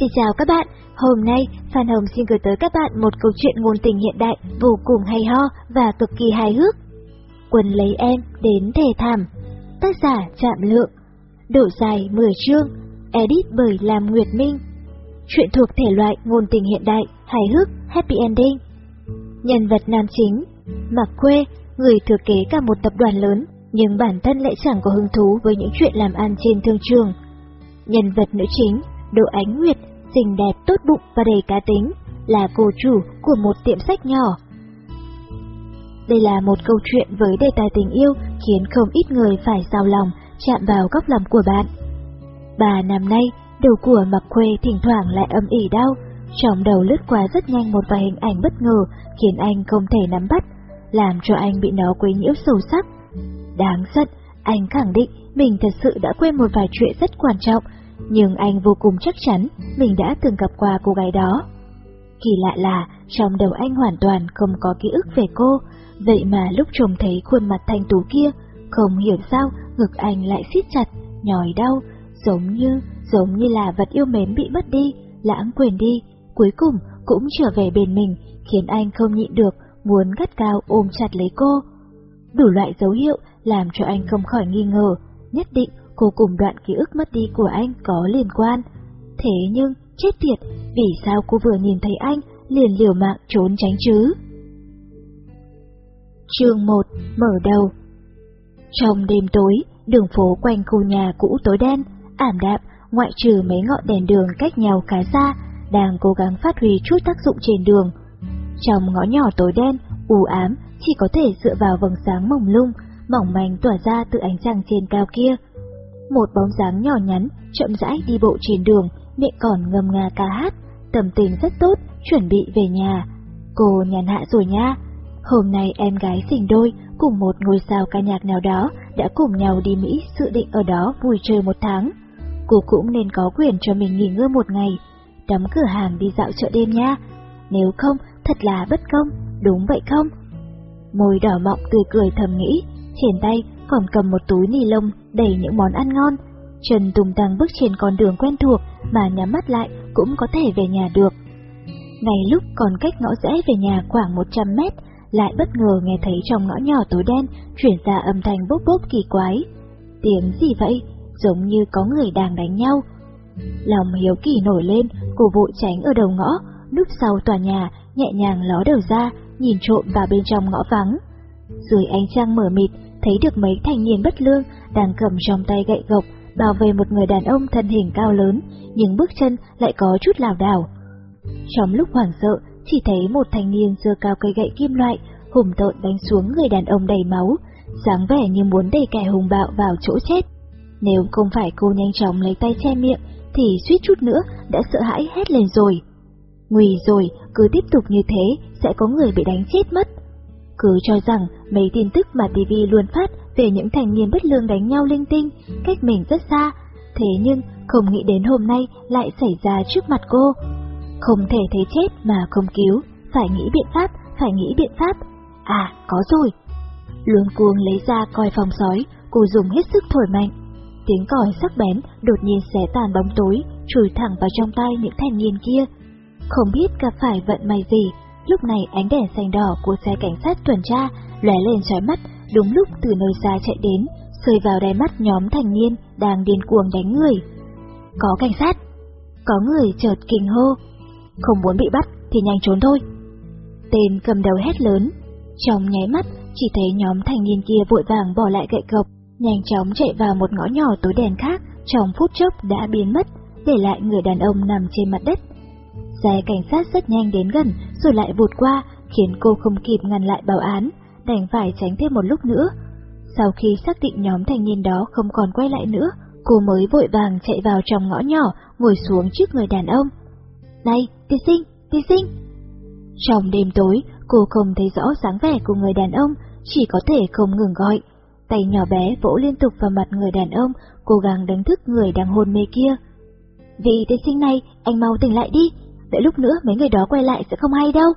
Xin chào các bạn, hôm nay Phan Hồng xin gửi tới các bạn một câu chuyện ngôn tình hiện đại vô cùng hay ho và cực kỳ hài hước. Quân lấy em đến thề thảm, tác giả Trạm Lượng, độ dài 10 chương, edit bởi Lam Nguyệt Minh. Chuyện thuộc thể loại ngôn tình hiện đại, hài hước, happy ending. Nhân vật nam chính, Mạc Quê, người thừa kế cả một tập đoàn lớn, nhưng bản thân lại chẳng có hứng thú với những chuyện làm ăn trên thương trường. Nhân vật nữ chính, Đỗ Ánh Nguyệt, xinh đẹp tốt bụng và đầy cá tính, là cô chủ của một tiệm sách nhỏ. Đây là một câu chuyện với đề tài tình yêu khiến không ít người phải sao lòng, chạm vào góc lòng của bạn. Bà năm nay, đầu của Mặc Khuê thỉnh thoảng lại âm ỉ đau, trong đầu lướt qua rất nhanh một vài hình ảnh bất ngờ khiến anh không thể nắm bắt, làm cho anh bị nó quấy nhiễu sâu sắc. Đáng giận, anh khẳng định mình thật sự đã quên một vài chuyện rất quan trọng, nhưng anh vô cùng chắc chắn mình đã từng gặp qua cô gái đó. Kỳ lạ là trong đầu anh hoàn toàn không có ký ức về cô, vậy mà lúc trông thấy khuôn mặt thanh tú kia, không hiểu sao ngực anh lại siết chặt, nhói đau, giống như, giống như là vật yêu mến bị mất đi, lãng quên đi, cuối cùng cũng trở về bên mình, khiến anh không nhịn được, muốn gắt cao ôm chặt lấy cô. Đủ loại dấu hiệu làm cho anh không khỏi nghi ngờ, nhất định cô cùng đoạn ký ức mất đi của anh có liên quan. Thế nhưng, chết tiệt, vì sao cô vừa nhìn thấy anh liền liều mạng trốn tránh chứ? Chương 1 Mở đầu Trong đêm tối, đường phố quanh khu nhà cũ tối đen, ảm đạm, ngoại trừ mấy ngọn đèn đường cách nhau khá xa, đang cố gắng phát huy chút tác dụng trên đường. Trong ngõ nhỏ tối đen, u ám, chỉ có thể dựa vào vầng sáng mỏng lung, mỏng manh tỏa ra từ ánh trăng trên cao kia. Một bóng dáng nhỏ nhắn, chậm rãi đi bộ trên đường, miệng còn ngâm nga ca hát, tâm tình rất tốt, chuẩn bị về nhà. Cô nhàn hạ rồi nha. Hôm nay em gái sinh đôi cùng một ngôi sao ca nhạc nào đó đã cùng nhau đi Mỹ dự định ở đó vui chơi một tháng. Cô cũng nên có quyền cho mình nghỉ ngơi một ngày, đóng cửa hàng đi dạo chợ đêm nha. Nếu không, thật là bất công, đúng vậy không? Môi đỏ mọng tươi cười thầm nghĩ, trên tay còn cầm một túi ni lông đầy những món ăn ngon. Trần Tùng Tăng bước trên con đường quen thuộc mà nhắm mắt lại cũng có thể về nhà được. Ngay lúc còn cách ngõ rẽ về nhà khoảng 100 mét, lại bất ngờ nghe thấy trong ngõ nhỏ tối đen chuyển ra âm thanh bốp bốp kỳ quái. Tiếng gì vậy? Giống như có người đang đánh nhau. Lòng hiếu kỳ nổi lên, cô vội tránh ở đầu ngõ, núp sau tòa nhà, nhẹ nhàng ló đầu ra, nhìn trộm vào bên trong ngõ vắng. Dưới ánh trăng mở mịt, thấy được mấy thanh niên bất lương đang cầm trong tay gậy gộc bảo vệ một người đàn ông thân hình cao lớn, nhưng bước chân lại có chút lảo đảo. Trong lúc hoảng sợ, chỉ thấy một thanh niên giơ cao cây gậy kim loại, hùng tợn đánh xuống người đàn ông đầy máu, dáng vẻ như muốn đẩy kẻ hùng bạo vào chỗ chết. Nếu không phải cô nhanh chóng lấy tay che miệng, thì suýt chút nữa đã sợ hãi hét lên rồi. Nguy rồi, cứ tiếp tục như thế, sẽ có người bị đánh chết mất. Cứ cho rằng mấy tin tức mà TV luôn phát về những thành niên bất lương đánh nhau linh tinh, cách mình rất xa, thế nhưng không nghĩ đến hôm nay lại xảy ra trước mặt cô. Không thể thấy chết mà không cứu, phải nghĩ biện pháp, phải nghĩ biện pháp. À, có rồi. Luống cuồng lấy ra coi phòng sói, cô dùng hết sức thổi mạnh. Tiếng còi sắc bén đột nhiên xé tàn bóng tối, chùi thẳng vào trong tay những thanh niên kia. Không biết gặp phải vận may gì, lúc này ánh đèn xanh đỏ của xe cảnh sát tuần tra lóe lên chói mắt, đúng lúc từ nơi xa chạy đến, rơi vào đáy mắt nhóm thanh niên đang điên cuồng đánh người. Có cảnh sát! Có người chợt kinh hô. Không muốn bị bắt thì nhanh trốn thôi. Tên cầm đầu hét lớn. Trong nháy mắt, chỉ thấy nhóm thanh niên kia vội vàng bỏ lại gậy gộc, nhanh chóng chạy vào một ngõ nhỏ tối đèn khác, trong phút chốc đã biến mất, để lại người đàn ông nằm trên mặt đất. Xe cảnh sát rất nhanh đến gần rồi lại vụt qua, khiến cô không kịp ngăn lại bảo án, đành phải tránh thêm một lúc nữa. Sau khi xác định nhóm thanh niên đó không còn quay lại nữa, cô mới vội vàng chạy vào trong ngõ nhỏ, ngồi xuống trước người đàn ông. Này, tiên sinh, tiên sinh! Trong đêm tối, cô không thấy rõ dáng vẻ của người đàn ông, chỉ có thể không ngừng gọi. Tay nhỏ bé vỗ liên tục vào mặt người đàn ông, cố gắng đánh thức người đang hôn mê kia. Vị tiên sinh này, anh mau tỉnh lại đi, đợi lúc nữa mấy người đó quay lại sẽ không hay đâu.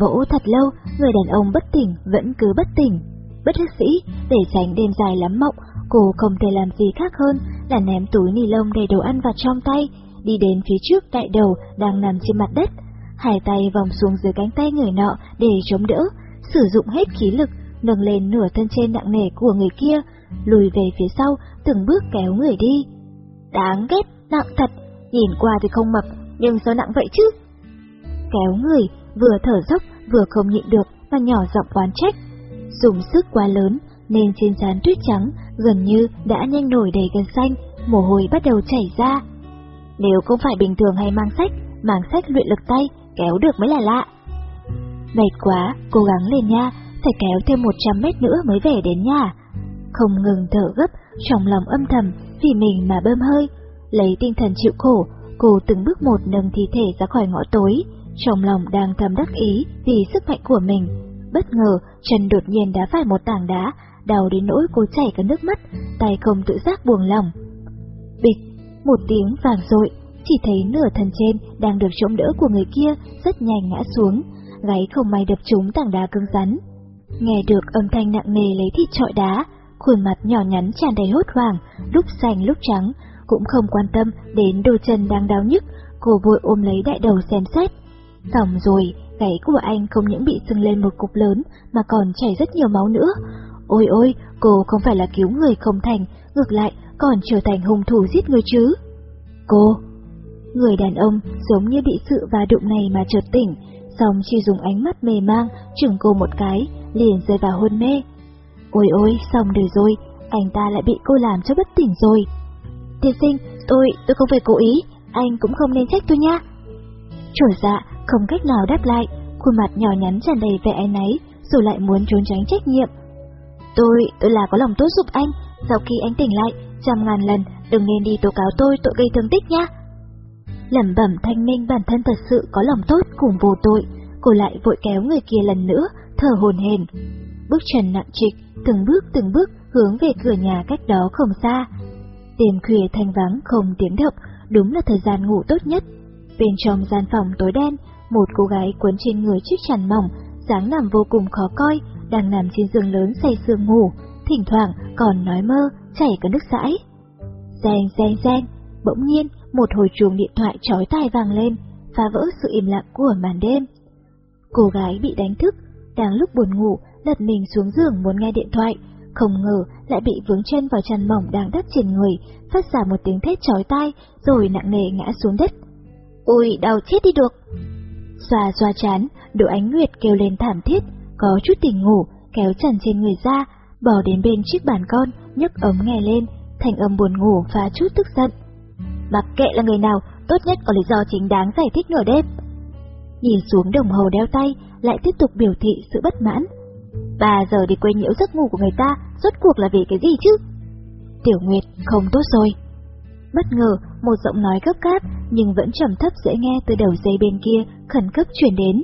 Vỗ thật lâu, người đàn ông bất tỉnh vẫn cứ bất tỉnh. Bất hức sĩ, để tránh đêm dài lắm mộng, cô không thể làm gì khác hơn là ném túi ni lông đầy đồ ăn vào trong tay, đi đến phía trước đại đầu đang nằm trên mặt đất, hai tay vòng xuống dưới cánh tay người nọ để chống đỡ, sử dụng hết khí lực, nâng lên nửa thân trên nặng nề của người kia, lùi về phía sau, từng bước kéo người đi. Đáng ghét, nặng thật, nhìn qua thì không mập, nhưng sao nặng vậy chứ? Kéo người, vừa thở dốc, vừa không nhịn được mà nhỏ giọng oán trách. Dùng sức quá lớn, nên trên trán tuyết trắng gần như đã nhanh nổi đầy gần xanh, mồ hôi bắt đầu chảy ra. Nếu không phải bình thường hay mang sách, mang sách luyện lực tay, kéo được mới là lạ. Mệt quá, cố gắng lên nha, phải kéo thêm 100 mét nữa mới về đến nhà. Không ngừng thở gấp, trong lòng âm thầm, vì mình mà bơm hơi. Lấy tinh thần chịu khổ, cô từng bước một nâng thi thể ra khỏi ngõ tối, trong lòng đang thầm đắc ý vì sức mạnh của mình. Bất ngờ, chân đột nhiên đá phải một tảng đá, đau đến nỗi cô chảy cả nước mắt, tay không tự giác buồn lòng. Bịch, một tiếng vàng rội, chỉ thấy nửa thân trên đang được chống đỡ của người kia rất nhanh ngã xuống, gáy không may đập trúng tảng đá cứng rắn. Nghe được âm thanh nặng nề lấy thịt trọi đá, khuôn mặt nhỏ nhắn tràn đầy hốt hoảng, lúc xanh lúc trắng, cũng không quan tâm đến đôi chân đang đau nhức, cô vội ôm lấy đại đầu xem xét. Xong rồi, gáy của anh không những bị sưng lên một cục lớn mà còn chảy rất nhiều máu nữa. Ôi ôi, cô không phải là cứu người không thành, ngược lại còn trở thành hung thủ giết người chứ. Cô, người đàn ông giống như bị sự va đụng này mà chợt tỉnh, xong chỉ dùng ánh mắt mê mang chừng cô một cái, liền rơi vào hôn mê. Ôi ôi, xong đời rồi, anh ta lại bị cô làm cho bất tỉnh rồi. Tiên sinh, tôi, tôi không phải cố ý, anh cũng không nên trách tôi nha. Chổi dạ, không cách nào đáp lại, khuôn mặt nhỏ nhắn tràn đầy vẻ áy náy, rồi lại muốn trốn tránh trách nhiệm. Tôi, tôi là có lòng tốt giúp anh, sau khi anh tỉnh lại, trăm ngàn lần đừng nên đi tố cáo tôi tội gây thương tích nha. Lẩm bẩm thanh minh bản thân thật sự có lòng tốt cùng vô tội, cô lại vội kéo người kia lần nữa, thở hồn hển. Bước chân nặng trịch, từng bước từng bước hướng về cửa nhà cách đó không xa. Đêm khuya thanh vắng không tiếng động, đúng là thời gian ngủ tốt nhất. Bên trong gian phòng tối đen, một cô gái quấn trên người chiếc chăn mỏng, dáng nằm vô cùng khó coi, đang nằm trên giường lớn say sương ngủ, thỉnh thoảng còn nói mơ, chảy cả nước sãi. Reng reng reng, bỗng nhiên một hồi chuông điện thoại chói tai vang lên, phá vỡ sự im lặng của màn đêm. Cô gái bị đánh thức, đang lúc buồn ngủ, lật mình xuống giường muốn nghe điện thoại, không ngờ lại bị vướng chân vào chăn mỏng đang đắp trên người, phát ra một tiếng thét chói tai, rồi nặng nề ngã xuống đất. Ôi, đau chết đi được! Xoa xoa chán, Đỗ Ánh Nguyệt kêu lên thảm thiết, có chút tỉnh ngủ, kéo chăn trên người ra, bỏ đến bên chiếc bàn con, nhấc ống nghe lên, thành âm buồn ngủ và chút tức giận. Mặc kệ là người nào, tốt nhất có lý do chính đáng giải thích nửa đêm. Nhìn xuống đồng hồ đeo tay, lại tiếp tục biểu thị sự bất mãn. Ba giờ đi quên nhiễu giấc ngủ của người ta, rốt cuộc là vì cái gì chứ? Tiểu Nguyệt không tốt rồi. Bất ngờ, một giọng nói gấp gáp nhưng vẫn trầm thấp dễ nghe từ đầu dây bên kia khẩn cấp truyền đến.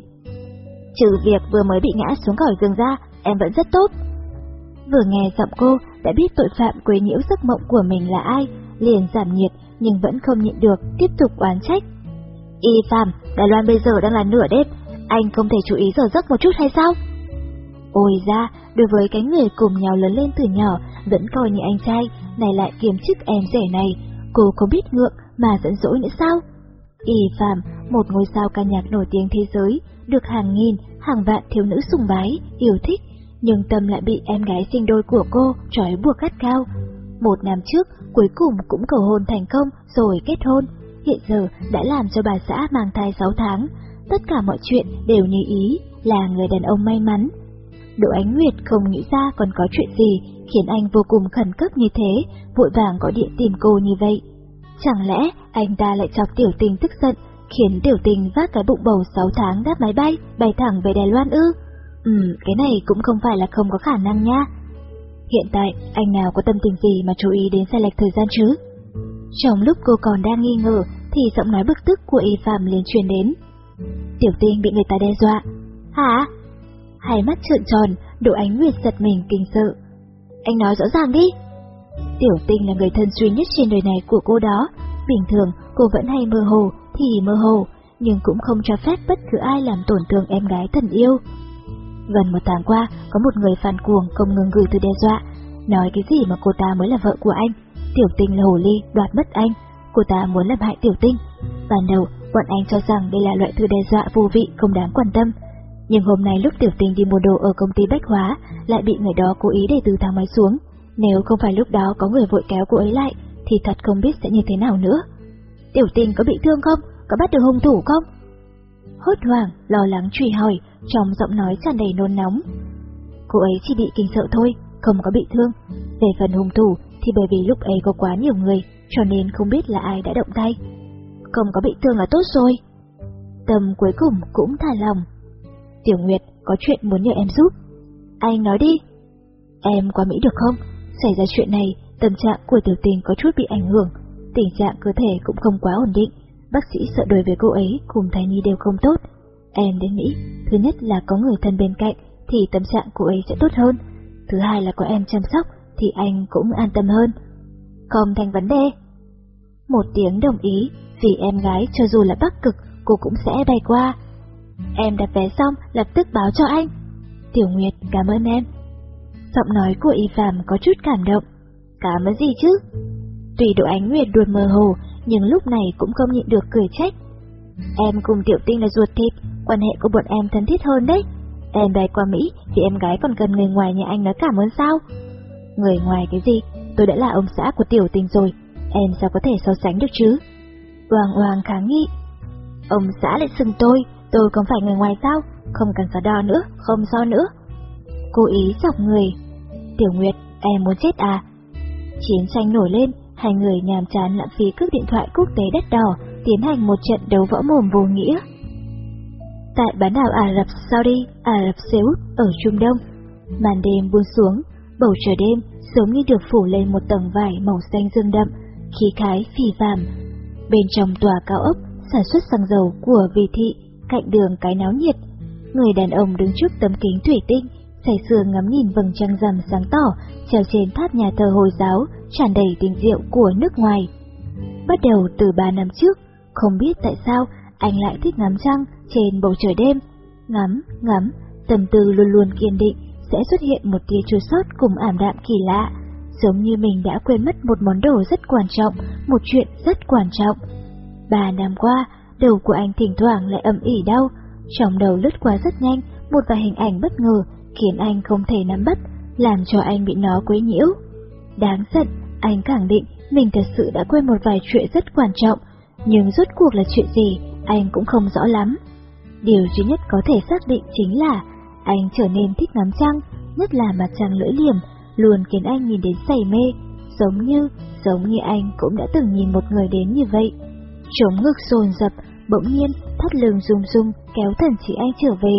Trừ việc vừa mới bị ngã xuống khỏi giường ra, em vẫn rất tốt. Vừa nghe giọng cô đã biết tội phạm quấy nhiễu giấc mộng của mình là ai, liền giảm nhiệt nhưng vẫn không nhịn được, tiếp tục oán trách. Y Phạm, Đài Loan bây giờ đang là nửa đêm, anh không thể chú ý giờ giấc một chút hay sao? Ôi ra, đối với cái người cùng nhau lớn lên từ nhỏ, vẫn coi như anh trai, này lại kiếm chức em rể này, cô có biết ngượng mà dẫn dỗi nữa sao? Y Phạm, một ngôi sao ca nhạc nổi tiếng thế giới, được hàng nghìn, hàng vạn thiếu nữ sùng bái, yêu thích, nhưng tâm lại bị em gái sinh đôi của cô trói buộc gắt cao. Một năm trước, cuối cùng cũng cầu hôn thành công rồi kết hôn, hiện giờ đã làm cho bà xã mang thai 6 tháng. Tất cả mọi chuyện đều như ý, là người đàn ông may mắn. Đỗ Ánh Nguyệt không nghĩ ra còn có chuyện gì khiến anh vô cùng khẩn cấp như thế, vội vàng gọi điện tìm cô như vậy. Chẳng lẽ anh ta lại chọc tiểu tình tức giận, khiến tiểu tình vác cái bụng bầu 6 tháng đáp máy bay, bay thẳng về Đài Loan ư? Ừ, cái này cũng không phải là không có khả năng nha. Hiện tại, anh nào có tâm tình gì mà chú ý đến sai lệch thời gian chứ? Trong lúc cô còn đang nghi ngờ, thì giọng nói bức tức của Y Phạm liền truyền đến. Tiểu tinh bị người ta đe dọa. Hả? Hai mắt trợn tròn, độ ánh nguyệt giật mình kinh sợ. Anh nói rõ ràng đi. Tiểu tinh là người thân duy nhất trên đời này của cô đó. Bình thường, cô vẫn hay mơ hồ, thì mơ hồ, nhưng cũng không cho phép bất cứ ai làm tổn thương em gái thân yêu. Gần một tháng qua, có một người phản cuồng không ngừng gửi từ đe dọa, nói cái gì mà cô ta mới là vợ của anh, tiểu tinh là hồ ly đoạt mất anh, cô ta muốn làm hại tiểu tinh, Ban đầu, bọn anh cho rằng đây là loại thư đe dọa vô vị không đáng quan tâm. Nhưng hôm nay lúc tiểu tình đi mua đồ ở công ty Bách Hóa, lại bị người đó cố ý để từ thang máy xuống. Nếu không phải lúc đó có người vội kéo cô ấy lại, thì thật không biết sẽ như thế nào nữa. Tiểu tình có bị thương không? Có bắt được hung thủ không? Hốt hoảng, lo lắng truy hỏi, trong giọng nói tràn đầy nôn nóng. Cô ấy chỉ bị kinh sợ thôi, không có bị thương. Về phần hung thủ thì bởi vì lúc ấy có quá nhiều người, cho nên không biết là ai đã động tay. Không có bị thương là tốt rồi. Tâm cuối cùng cũng thả lòng. Tiểu Nguyệt có chuyện muốn nhờ em giúp. Anh nói đi. Em qua Mỹ được không? Xảy ra chuyện này, tâm trạng của tiểu tình có chút bị ảnh hưởng, tình trạng cơ thể cũng không quá ổn định. Bác sĩ sợ đối với cô ấy cùng thai nhi đều không tốt. Em đến Mỹ, thứ nhất là có người thân bên cạnh thì tâm trạng cô ấy sẽ tốt hơn. Thứ hai là có em chăm sóc thì anh cũng an tâm hơn. Không thành vấn đề. Một tiếng đồng ý, vì em gái cho dù là bắc cực, cô cũng sẽ bay qua. Em đặt vé xong, lập tức báo cho anh. Tiểu Nguyệt, cảm ơn em. Giọng nói của Y Phạm có chút cảm động. Cảm ơn gì chứ? Tùy độ ánh Nguyệt đuột mơ hồ, nhưng lúc này cũng không nhịn được cười trách. Em cùng Tiểu Tinh là ruột thịt, quan hệ của bọn em thân thiết hơn đấy. Em về qua Mỹ thì em gái còn cần người ngoài nhà anh nói cảm ơn sao? Người ngoài cái gì? Tôi đã là ông xã của Tiểu Tinh rồi, em sao có thể so sánh được chứ? Hoàng hoàng kháng nghị. Ông xã lại xưng tôi, tôi không phải người ngoài sao? Không cần so đo nữa, không so nữa. Cố ý dọc người. Tiểu Nguyệt, em muốn chết à? Chiến tranh nổi lên, hai người nhàm chán lãng phí cước điện thoại quốc tế đắt đỏ, tiến hành một trận đấu võ mồm vô nghĩa. Tại bán đảo Ả Rập Saudi, Ả Rập Xê Út ở Trung Đông, màn đêm buông xuống, bầu trời đêm giống như được phủ lên một tầng vải màu xanh dương đậm, khí khái phì phàm. Bên trong tòa cao ốc sản xuất xăng dầu của vị thị, cạnh đường cái náo nhiệt, người đàn ông đứng trước tấm kính thủy tinh, say sưa ngắm nhìn vầng trăng rằm sáng tỏ treo trên tháp nhà thờ Hồi giáo tràn đầy tình diệu của nước ngoài. Bắt đầu từ ba năm trước, không biết tại sao anh lại thích ngắm trăng trên bầu trời đêm. Ngắm, ngắm, tâm tư luôn luôn kiên định, sẽ xuất hiện một tia chua sót cùng ảm đạm kỳ lạ, giống như mình đã quên mất một món đồ rất quan trọng, một chuyện rất quan trọng. Ba năm qua, đầu của anh thỉnh thoảng lại âm ỉ đau, trong đầu lướt qua rất nhanh, một vài hình ảnh bất ngờ khiến anh không thể nắm bắt, làm cho anh bị nó quấy nhiễu. Đáng giận, anh khẳng định mình thật sự đã quên một vài chuyện rất quan trọng, nhưng rốt cuộc là chuyện gì, anh cũng không rõ lắm. Điều duy nhất có thể xác định chính là anh trở nên thích ngắm trăng, nhất là mặt trăng lưỡi liềm, luôn khiến anh nhìn đến say mê, giống như, giống như anh cũng đã từng nhìn một người đến như vậy. Chống ngực dồn dập, bỗng nhiên, thắt lưng rung rung, kéo thần chỉ anh trở về.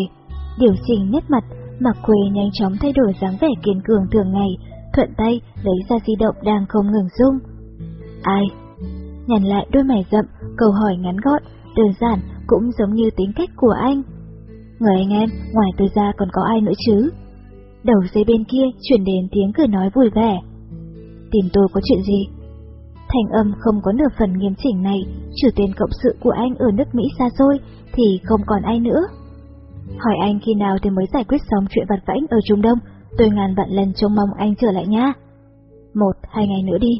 Điều chỉnh nét mặt, Mặc quê nhanh chóng thay đổi dáng vẻ kiên cường thường ngày, thuận tay lấy ra di động đang không ngừng rung. Ai? Nhằn lại đôi mày rậm, câu hỏi ngắn gọn, đơn giản cũng giống như tính cách của anh. Người anh em, ngoài tôi ra còn có ai nữa chứ? Đầu dây bên kia chuyển đến tiếng cười nói vui vẻ. Tìm tôi có chuyện gì? Thành âm không có nửa phần nghiêm chỉnh này, trừ tên cộng sự của anh ở nước Mỹ xa xôi, thì không còn ai nữa. Hỏi anh khi nào thì mới giải quyết xong chuyện vặt vãnh ở Trung Đông, tôi ngàn vạn lần trông mong anh trở lại nha. Một, hai ngày nữa đi.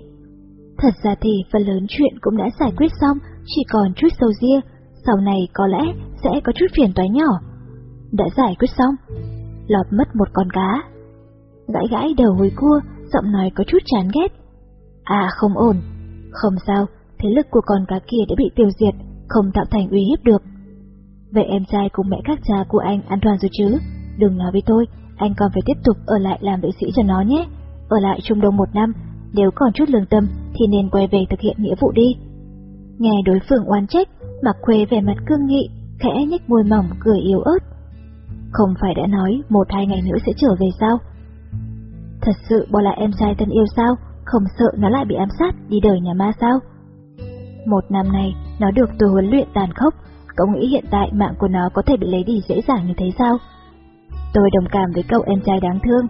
Thật ra thì phần lớn chuyện cũng đã giải quyết xong, chỉ còn chút sâu ria, sau này có lẽ sẽ có chút phiền toái nhỏ. Đã giải quyết xong, lọt mất một con cá. Gãi gãi đầu hồi cua, giọng nói có chút chán ghét. À không ổn, không sao, thế lực của con cá kia đã bị tiêu diệt, không tạo thành uy hiếp được. Vậy em trai cùng mẹ các cha của anh an toàn rồi chứ? Đừng nói với tôi, anh còn phải tiếp tục ở lại làm vệ sĩ cho nó nhé. Ở lại Trung Đông một năm, nếu còn chút lương tâm thì nên quay về thực hiện nghĩa vụ đi. Nghe đối phương oan trách, mặc khuê về mặt cương nghị, khẽ nhếch môi mỏng cười yếu ớt. Không phải đã nói một hai ngày nữa sẽ trở về sao? Thật sự bỏ lại em trai thân yêu sao? Không sợ nó lại bị ám sát đi đời nhà ma sao? Một năm này, nó được tôi huấn luyện tàn khốc, Cậu nghĩ hiện tại mạng của nó có thể bị lấy đi dễ dàng như thế sao? Tôi đồng cảm với cậu em trai đáng thương.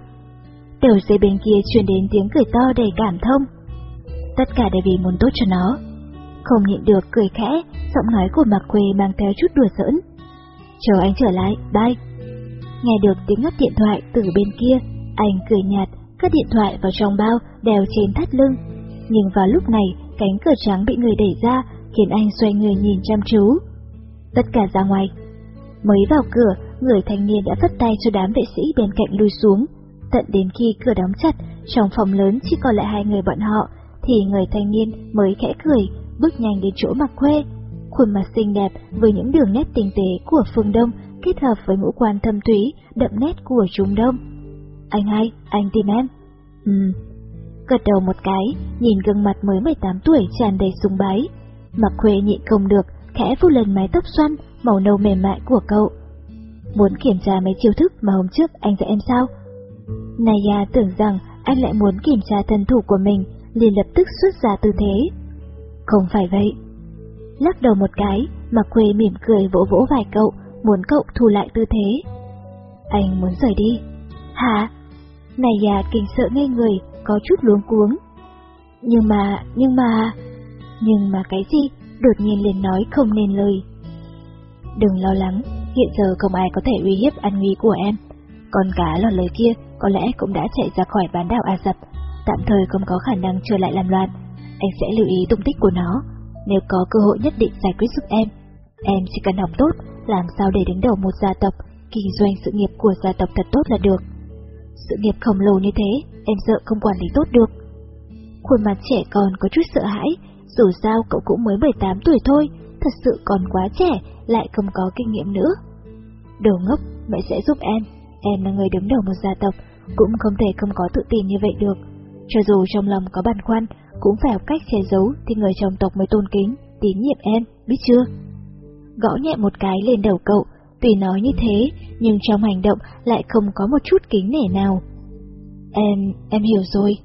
Đầu dây bên kia truyền đến tiếng cười to đầy cảm thông. Tất cả đều vì muốn tốt cho nó. Không nhịn được cười khẽ, giọng nói của Mạc Quê mang theo chút đùa giỡn. Chờ anh trở lại, bye. Nghe được tiếng ngắt điện thoại từ bên kia, anh cười nhạt, cất điện thoại vào trong bao, đeo trên thắt lưng. Nhưng vào lúc này, cánh cửa trắng bị người đẩy ra, khiến anh xoay người nhìn chăm chú. Tất cả ra ngoài. Mới vào cửa, người thanh niên đã vất tay cho đám vệ sĩ bên cạnh lui xuống. Tận đến khi cửa đóng chặt, trong phòng lớn chỉ còn lại hai người bọn họ, thì người thanh niên mới khẽ cười, bước nhanh đến chỗ mặc khuê. Khuôn mặt xinh đẹp với những đường nét tinh tế của phương Đông kết hợp với ngũ quan thâm thúy, đậm nét của Trung Đông. Anh hai, anh tìm em. Ừm. Gật đầu một cái, nhìn gương mặt mới 18 tuổi tràn đầy sùng bái. Mặc khuê nhịn không được, khẽ vuốt lên mái tóc xoăn, màu nâu mềm mại của cậu. Muốn kiểm tra mấy chiêu thức mà hôm trước anh dạy em sao? Naya à, tưởng rằng anh lại muốn kiểm tra thân thủ của mình, liền lập tức xuất ra tư thế. Không phải vậy. Lắc đầu một cái, Mạc Khuê mỉm cười vỗ vỗ vài cậu, muốn cậu thu lại tư thế. Anh muốn rời đi. Hả? Này già kinh sợ ngây người, có chút luống cuống. Nhưng mà, nhưng mà... Nhưng mà cái gì? Đột nhiên liền nói không nên lời. Đừng lo lắng, hiện giờ không ai có thể uy hiếp an nguy của em. Con cá lọt lời kia có lẽ cũng đã chạy ra khỏi bán đảo A Dập, tạm thời không có khả năng trở lại làm loạn. Anh sẽ lưu ý tung tích của nó, nếu có cơ hội nhất định giải quyết giúp em. Em chỉ cần học tốt, làm sao để đứng đầu một gia tộc, kinh doanh sự nghiệp của gia tộc thật tốt là được. Sự nghiệp khổng lồ như thế, em sợ không quản lý tốt được. Khuôn mặt trẻ con có chút sợ hãi, dù sao cậu cũng mới 18 tuổi thôi, thật sự còn quá trẻ, lại không có kinh nghiệm nữa. Đồ ngốc, mẹ sẽ giúp em, em là người đứng đầu một gia tộc, cũng không thể không có tự tin như vậy được. Cho dù trong lòng có băn khoăn, cũng phải học cách che giấu thì người trong tộc mới tôn kính, tín nhiệm em, biết chưa? Gõ nhẹ một cái lên đầu cậu, tuy nói như thế, nhưng trong hành động lại không có một chút kính nể nào. Em, em hiểu rồi.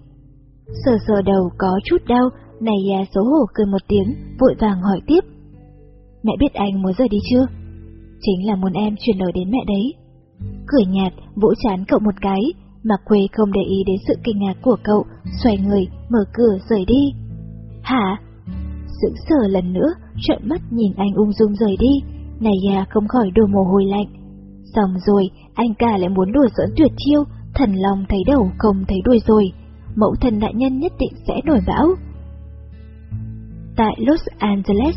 Sờ sờ đầu có chút đau, này già xấu hổ cười một tiếng, vội vàng hỏi tiếp. Mẹ biết anh muốn rời đi chưa? Chính là muốn em truyền lời đến mẹ đấy. Cười nhạt, vỗ chán cậu một cái, mà Quê không để ý đến sự kinh ngạc của cậu, xoay người, mở cửa rời đi. Hả? Sững sờ lần nữa, trợn mắt nhìn anh ung dung rời đi, này già không khỏi đổ mồ hôi lạnh. Xong rồi, anh cả lại muốn đùa giỡn tuyệt chiêu, thần lòng thấy đầu không thấy đuôi rồi. Mẫu thần đại nhân nhất định sẽ nổi bão. Tại Los Angeles,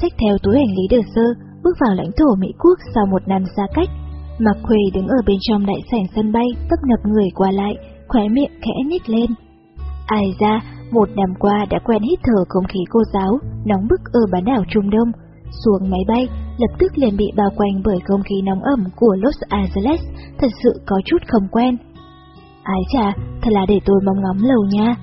xách theo túi hành lý đơn sơ, bước vào lãnh thổ Mỹ Quốc sau một năm xa cách, Mạc Khuê đứng ở bên trong đại sảnh sân bay, tấp nập người qua lại, khóe miệng khẽ nhích lên. Ai ra, một năm qua đã quen hít thở không khí cô giáo, nóng bức ở bán đảo Trung Đông. Xuống máy bay, lập tức liền bị bao quanh bởi không khí nóng ẩm của Los Angeles, thật sự có chút không quen. Ái chà, thật là để tôi mong ngóng lâu nha.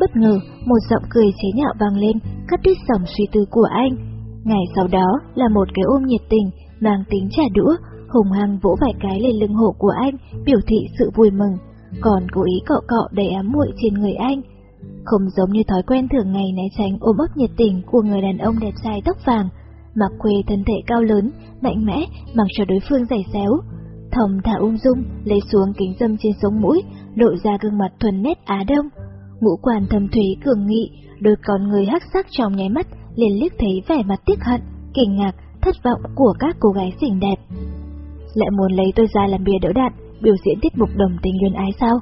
Bất ngờ, một giọng cười chế nhạo vang lên, cắt đứt dòng suy tư của anh. Ngày sau đó là một cái ôm nhiệt tình, mang tính trả đũa, hùng hăng vỗ vài cái lên lưng hộ của anh, biểu thị sự vui mừng, còn cố ý cọ cọ đầy ám muội trên người anh. Không giống như thói quen thường ngày né tránh ôm ấp nhiệt tình của người đàn ông đẹp trai tóc vàng, mặc quê thân thể cao lớn, mạnh mẽ, mặc cho đối phương giày xéo. Thầm thả ung dung, lấy xuống kính dâm trên sống mũi, lộ ra gương mặt thuần nét Á Đông. Ngũ quan thâm thúy cường nghị, đôi con người hắc sắc trong nháy mắt, liền liếc thấy vẻ mặt tiếc hận, kinh ngạc, thất vọng của các cô gái xinh đẹp lại muốn lấy tôi ra làm bia đỡ đạn, biểu diễn tiết mục đồng tình luyến ái sao?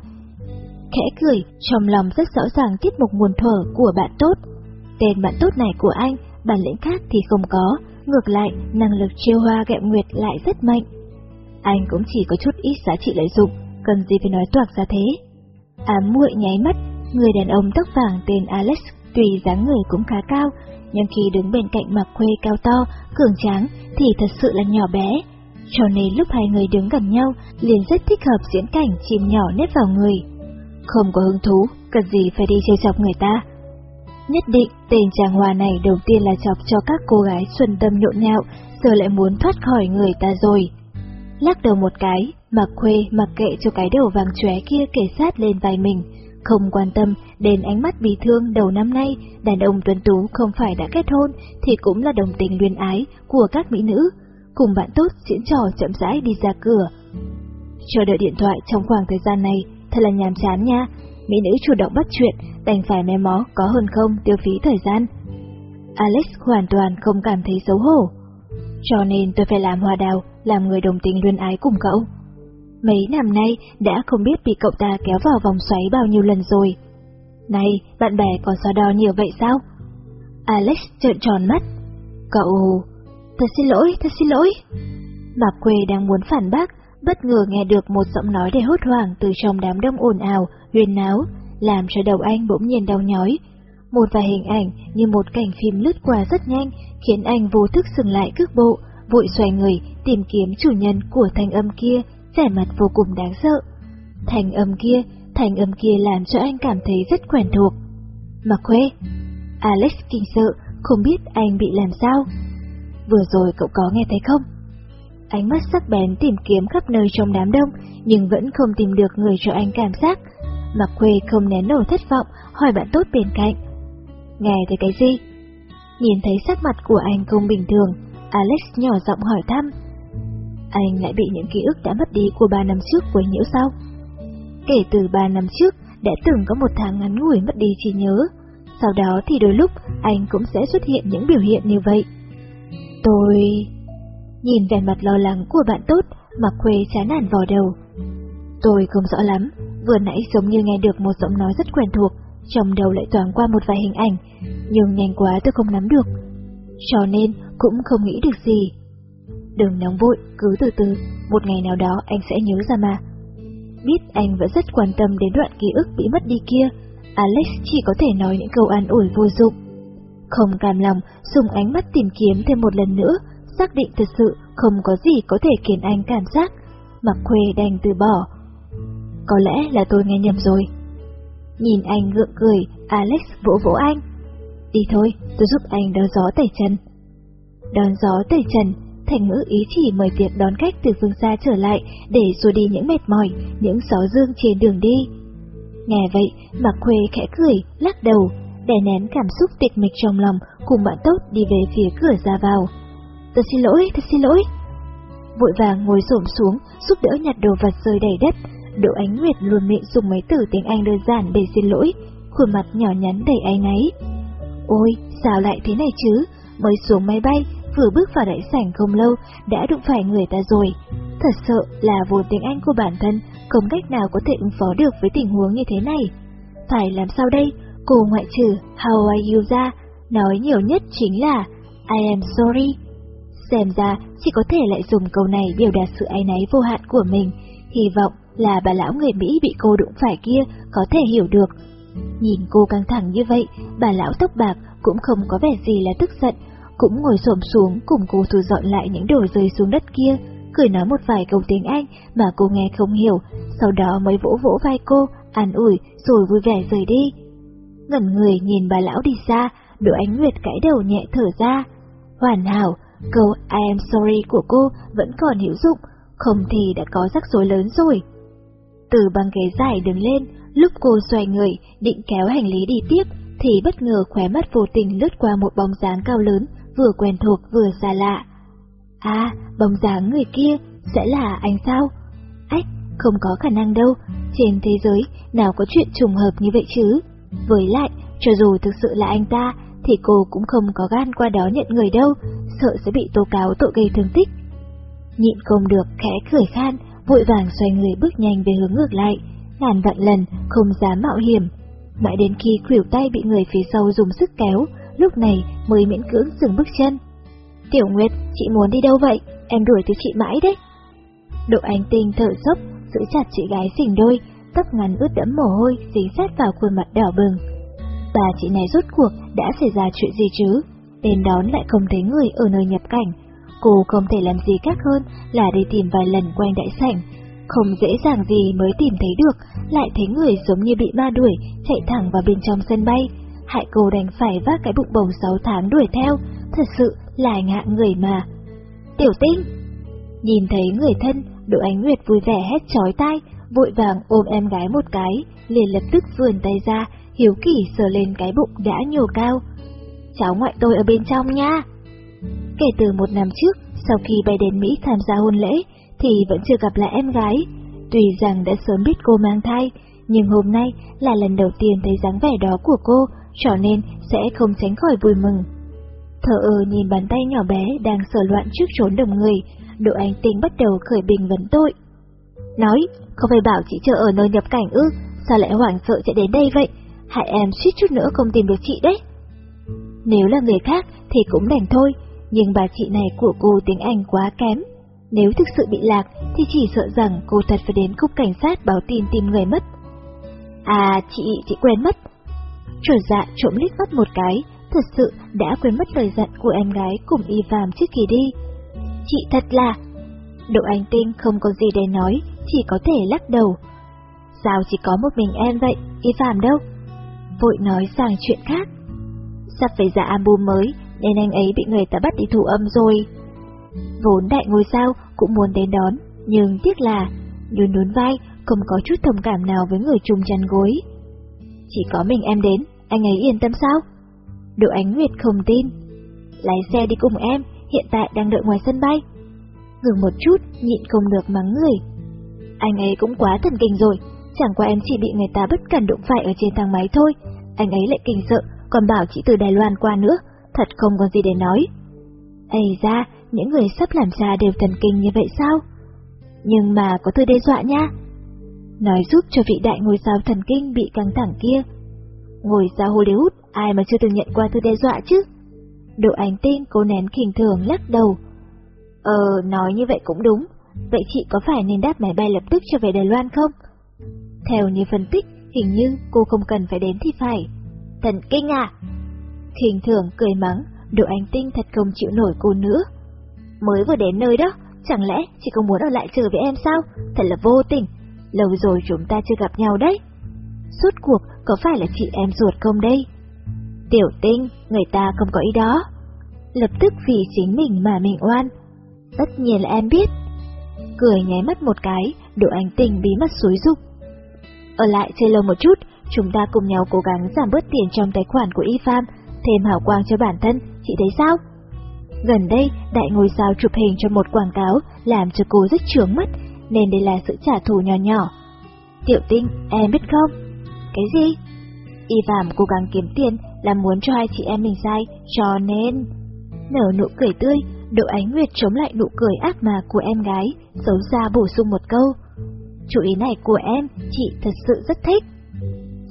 Khẽ cười, trong lòng rất rõ ràng tiết mục nguồn thuở của bạn tốt. Tên bạn tốt này của anh, bản lĩnh khác thì không có, ngược lại, năng lực chiêu hoa gẹm nguyệt lại rất mạnh. Anh cũng chỉ có chút ít giá trị lợi dụng, cần gì phải nói toạc ra thế. Ám muội nháy mắt, người đàn ông tóc vàng tên Alex tuy dáng người cũng khá cao, nhưng khi đứng bên cạnh mặc khuê cao to, cường tráng thì thật sự là nhỏ bé, cho nên lúc hai người đứng gần nhau liền rất thích hợp diễn cảnh chim nhỏ nếp vào người. Không có hứng thú, cần gì phải đi chơi chọc người ta. Nhất định tên chàng hòa này đầu tiên là chọc cho các cô gái xuân tâm nhộn nhạo, giờ lại muốn thoát khỏi người ta rồi. Lắc đầu một cái, mặc khuê mặc kệ cho cái đầu vàng chóe kia kể sát lên vai mình, không quan tâm đến ánh mắt bị thương đầu năm nay, đàn ông tuấn tú không phải đã kết hôn thì cũng là đồng tình luyên ái của các mỹ nữ, cùng bạn tốt diễn trò chậm rãi đi ra cửa. Chờ đợi điện thoại trong khoảng thời gian này thật là nhàm chán nha, mỹ nữ chủ động bắt chuyện, đành phải mé mó có hơn không tiêu phí thời gian. Alex hoàn toàn không cảm thấy xấu hổ. Cho nên tôi phải làm hòa đào, làm người đồng tình luyên ái cùng cậu. Mấy năm nay đã không biết bị cậu ta kéo vào vòng xoáy bao nhiêu lần rồi. Này, bạn bè còn so đo nhiều vậy sao? Alex trợn tròn mắt. Cậu... Thật xin lỗi, thật xin lỗi. Mạc Quê đang muốn phản bác, bất ngờ nghe được một giọng nói đầy hốt hoảng từ trong đám đông ồn ào, huyền náo, làm cho đầu anh bỗng nhiên đau nhói. Một vài hình ảnh như một cảnh phim lướt qua rất nhanh, khiến anh vô thức dừng lại cước bộ, vội xoay người tìm kiếm chủ nhân của thanh âm kia, vẻ mặt vô cùng đáng sợ. Thanh âm kia, thanh âm kia làm cho anh cảm thấy rất quen thuộc. Mà Quê, Alex kinh sợ, không biết anh bị làm sao. Vừa rồi cậu có nghe thấy không? Ánh mắt sắc bén tìm kiếm khắp nơi trong đám đông, nhưng vẫn không tìm được người cho anh cảm giác. Mặc quê không nén nổi thất vọng, hỏi bạn tốt bên cạnh. Nghe thấy cái gì? Nhìn thấy sắc mặt của anh không bình thường, Alex nhỏ giọng hỏi thăm. Anh lại bị những ký ức đã mất đi của ba năm trước quấy nhiễu sao? Kể từ ba năm trước, đã từng có một tháng ngắn ngủi mất đi trí nhớ. Sau đó thì đôi lúc anh cũng sẽ xuất hiện những biểu hiện như vậy. Tôi... Nhìn vẻ mặt lo lắng của bạn tốt, mặc Khuê chán nản vò đầu. Tôi không rõ lắm, vừa nãy giống như nghe được một giọng nói rất quen thuộc, trong đầu lại thoáng qua một vài hình ảnh, nhưng nhanh quá tôi không nắm được. Cho nên cũng không nghĩ được gì. Đừng nóng vội, cứ từ từ, một ngày nào đó anh sẽ nhớ ra mà. Biết anh vẫn rất quan tâm đến đoạn ký ức bị mất đi kia, Alex chỉ có thể nói những câu an ủi vô dụng. Không cam lòng, dùng ánh mắt tìm kiếm thêm một lần nữa, xác định thật sự không có gì có thể khiến anh cảm giác. Mặc khuê đành từ bỏ. Có lẽ là tôi nghe nhầm rồi. Nhìn anh gượng cười, Alex vỗ vỗ anh. Đi thôi, tôi giúp anh đón gió tẩy trần. Đón gió tẩy trần, thành ngữ ý chỉ mời tiệc đón khách từ phương xa trở lại để xua đi những mệt mỏi, những gió dương trên đường đi. Nghe vậy, Mạc Khuê khẽ cười, lắc đầu, đè nén cảm xúc tịch mịch trong lòng, cùng bạn tốt đi về phía cửa ra vào. Tôi xin lỗi, tôi xin lỗi. Vội vàng ngồi xổm xuống, giúp đỡ nhặt đồ vật rơi đầy đất. Đỗ Ánh Nguyệt luôn miệng dùng mấy từ tiếng Anh đơn giản để xin lỗi, khuôn mặt nhỏ nhắn đầy áy náy. Ôi, sao lại thế này chứ? Mới xuống máy bay, vừa bước vào đại sảnh không lâu, đã đụng phải người ta rồi. Thật sợ là vốn tiếng Anh của bản thân không cách nào có thể ứng phó được với tình huống như thế này. Phải làm sao đây? Cô ngoại trừ How are you ra, nói nhiều nhất chính là I am sorry. Xem ra chỉ có thể lại dùng câu này biểu đạt sự áy náy vô hạn của mình, hy vọng là bà lão người Mỹ bị cô đụng phải kia có thể hiểu được. Nhìn cô căng thẳng như vậy, bà lão tóc bạc cũng không có vẻ gì là tức giận, cũng ngồi xổm xuống cùng cô thu dọn lại những đồ rơi xuống đất kia, cười nói một vài câu tiếng Anh mà cô nghe không hiểu, sau đó mới vỗ vỗ vai cô, an ủi rồi vui vẻ rời đi. Ngẩn người nhìn bà lão đi xa, Đỗ Ánh Nguyệt cãi đầu nhẹ thở ra. Hoàn hảo, câu I am sorry của cô vẫn còn hữu dụng, không thì đã có rắc rối lớn rồi. Từ băng ghế dài đứng lên, lúc cô xoay người, định kéo hành lý đi tiếp, thì bất ngờ khóe mắt vô tình lướt qua một bóng dáng cao lớn, vừa quen thuộc vừa xa lạ. À, bóng dáng người kia, sẽ là anh sao? Ách, không có khả năng đâu, trên thế giới nào có chuyện trùng hợp như vậy chứ? Với lại, cho dù thực sự là anh ta, thì cô cũng không có gan qua đó nhận người đâu, sợ sẽ bị tố cáo tội gây thương tích. Nhịn không được khẽ cười khan, vội vàng xoay người bước nhanh về hướng ngược lại, ngàn vạn lần không dám mạo hiểm. Mãi đến khi khuỷu tay bị người phía sau dùng sức kéo, lúc này mới miễn cưỡng dừng bước chân. Tiểu Nguyệt, chị muốn đi đâu vậy? Em đuổi theo chị mãi đấy. Độ ánh tinh thở dốc, giữ chặt chị gái xỉnh đôi, tóc ngắn ướt đẫm mồ hôi dính sát vào khuôn mặt đỏ bừng. Bà chị này rốt cuộc đã xảy ra chuyện gì chứ? Đến đón lại không thấy người ở nơi nhập cảnh. Cô không thể làm gì khác hơn là đi tìm vài lần quanh đại sảnh. Không dễ dàng gì mới tìm thấy được, lại thấy người giống như bị ma đuổi, chạy thẳng vào bên trong sân bay. Hại cô đành phải vác cái bụng bầu 6 tháng đuổi theo, thật sự là ngạ người mà. Tiểu tinh! Nhìn thấy người thân, Đỗ Ánh Nguyệt vui vẻ hét chói tai, vội vàng ôm em gái một cái, liền lập tức vươn tay ra, hiếu kỳ sờ lên cái bụng đã nhô cao. Cháu ngoại tôi ở bên trong nha. Kể từ một năm trước, sau khi bay đến Mỹ tham gia hôn lễ, thì vẫn chưa gặp lại em gái. Tuy rằng đã sớm biết cô mang thai, nhưng hôm nay là lần đầu tiên thấy dáng vẻ đó của cô, cho nên sẽ không tránh khỏi vui mừng. Thở ơ nhìn bàn tay nhỏ bé đang sờ loạn trước trốn đồng người, độ anh tinh bắt đầu khởi bình vấn tội. Nói, không phải bảo chị chờ ở nơi nhập cảnh ư, sao lại hoảng sợ chạy đến đây vậy? Hại em suýt chút nữa không tìm được chị đấy. Nếu là người khác thì cũng đành thôi, nhưng bà chị này của cô tiếng Anh quá kém. Nếu thực sự bị lạc thì chỉ sợ rằng cô thật phải đến cục cảnh sát báo tin tìm người mất. À, chị, chị quên mất. Trở dạ trộm lít mắt một cái, thật sự đã quên mất lời dặn của em gái cùng y phàm trước khi đi. Chị thật là... Độ anh tinh không có gì để nói, chỉ có thể lắc đầu. Sao chỉ có một mình em vậy, y phàm đâu? Vội nói sang chuyện khác. Sắp phải ra album mới, nên anh ấy bị người ta bắt đi thủ âm rồi. Vốn đại ngôi sao cũng muốn đến đón, nhưng tiếc là, nhún nhún vai, không có chút thông cảm nào với người chung chăn gối. Chỉ có mình em đến, anh ấy yên tâm sao? Độ ánh Nguyệt không tin. Lái xe đi cùng em, hiện tại đang đợi ngoài sân bay. Ngừng một chút, nhịn không được mắng người. Anh ấy cũng quá thần kinh rồi, chẳng qua em chỉ bị người ta bất cần đụng phải ở trên thang máy thôi. Anh ấy lại kinh sợ, còn bảo chị từ Đài Loan qua nữa, thật không còn gì để nói. Ây ra, những người sắp làm ra đều thần kinh như vậy sao? Nhưng mà có thư đe dọa nha. Nói giúp cho vị đại ngôi sao thần kinh bị căng thẳng kia. Ngồi sao Hollywood, ai mà chưa từng nhận qua thư đe dọa chứ? Độ ánh tinh cố nén khinh thường lắc đầu. Ờ, nói như vậy cũng đúng. Vậy chị có phải nên đáp máy bay lập tức trở về Đài Loan không? Theo như phân tích, hình như cô không cần phải đến thì phải. Thần kinh à? Khinh thường cười mắng, độ anh tinh thật không chịu nổi cô nữa. Mới vừa đến nơi đó, chẳng lẽ chị không muốn ở lại chờ với em sao? Thật là vô tình, lâu rồi chúng ta chưa gặp nhau đấy. Suốt cuộc có phải là chị em ruột không đây? Tiểu tinh, người ta không có ý đó. Lập tức vì chính mình mà mình oan. Tất nhiên là em biết. Cười nháy mắt một cái, độ anh tình bí mật xúi dục. Ở lại chơi lâu một chút, chúng ta cùng nhau cố gắng giảm bớt tiền trong tài khoản của y Pham thêm hào quang cho bản thân, chị thấy sao? Gần đây, đại ngôi sao chụp hình cho một quảng cáo làm cho cô rất trướng mắt, nên đây là sự trả thù nhỏ nhỏ. Tiểu tinh, em biết không? Cái gì? Y Phạm cố gắng kiếm tiền là muốn cho hai chị em mình sai, cho nên... Nở nụ cười tươi, độ ánh nguyệt chống lại nụ cười ác mà của em gái, xấu xa bổ sung một câu. Chủ ý này của em, chị thật sự rất thích.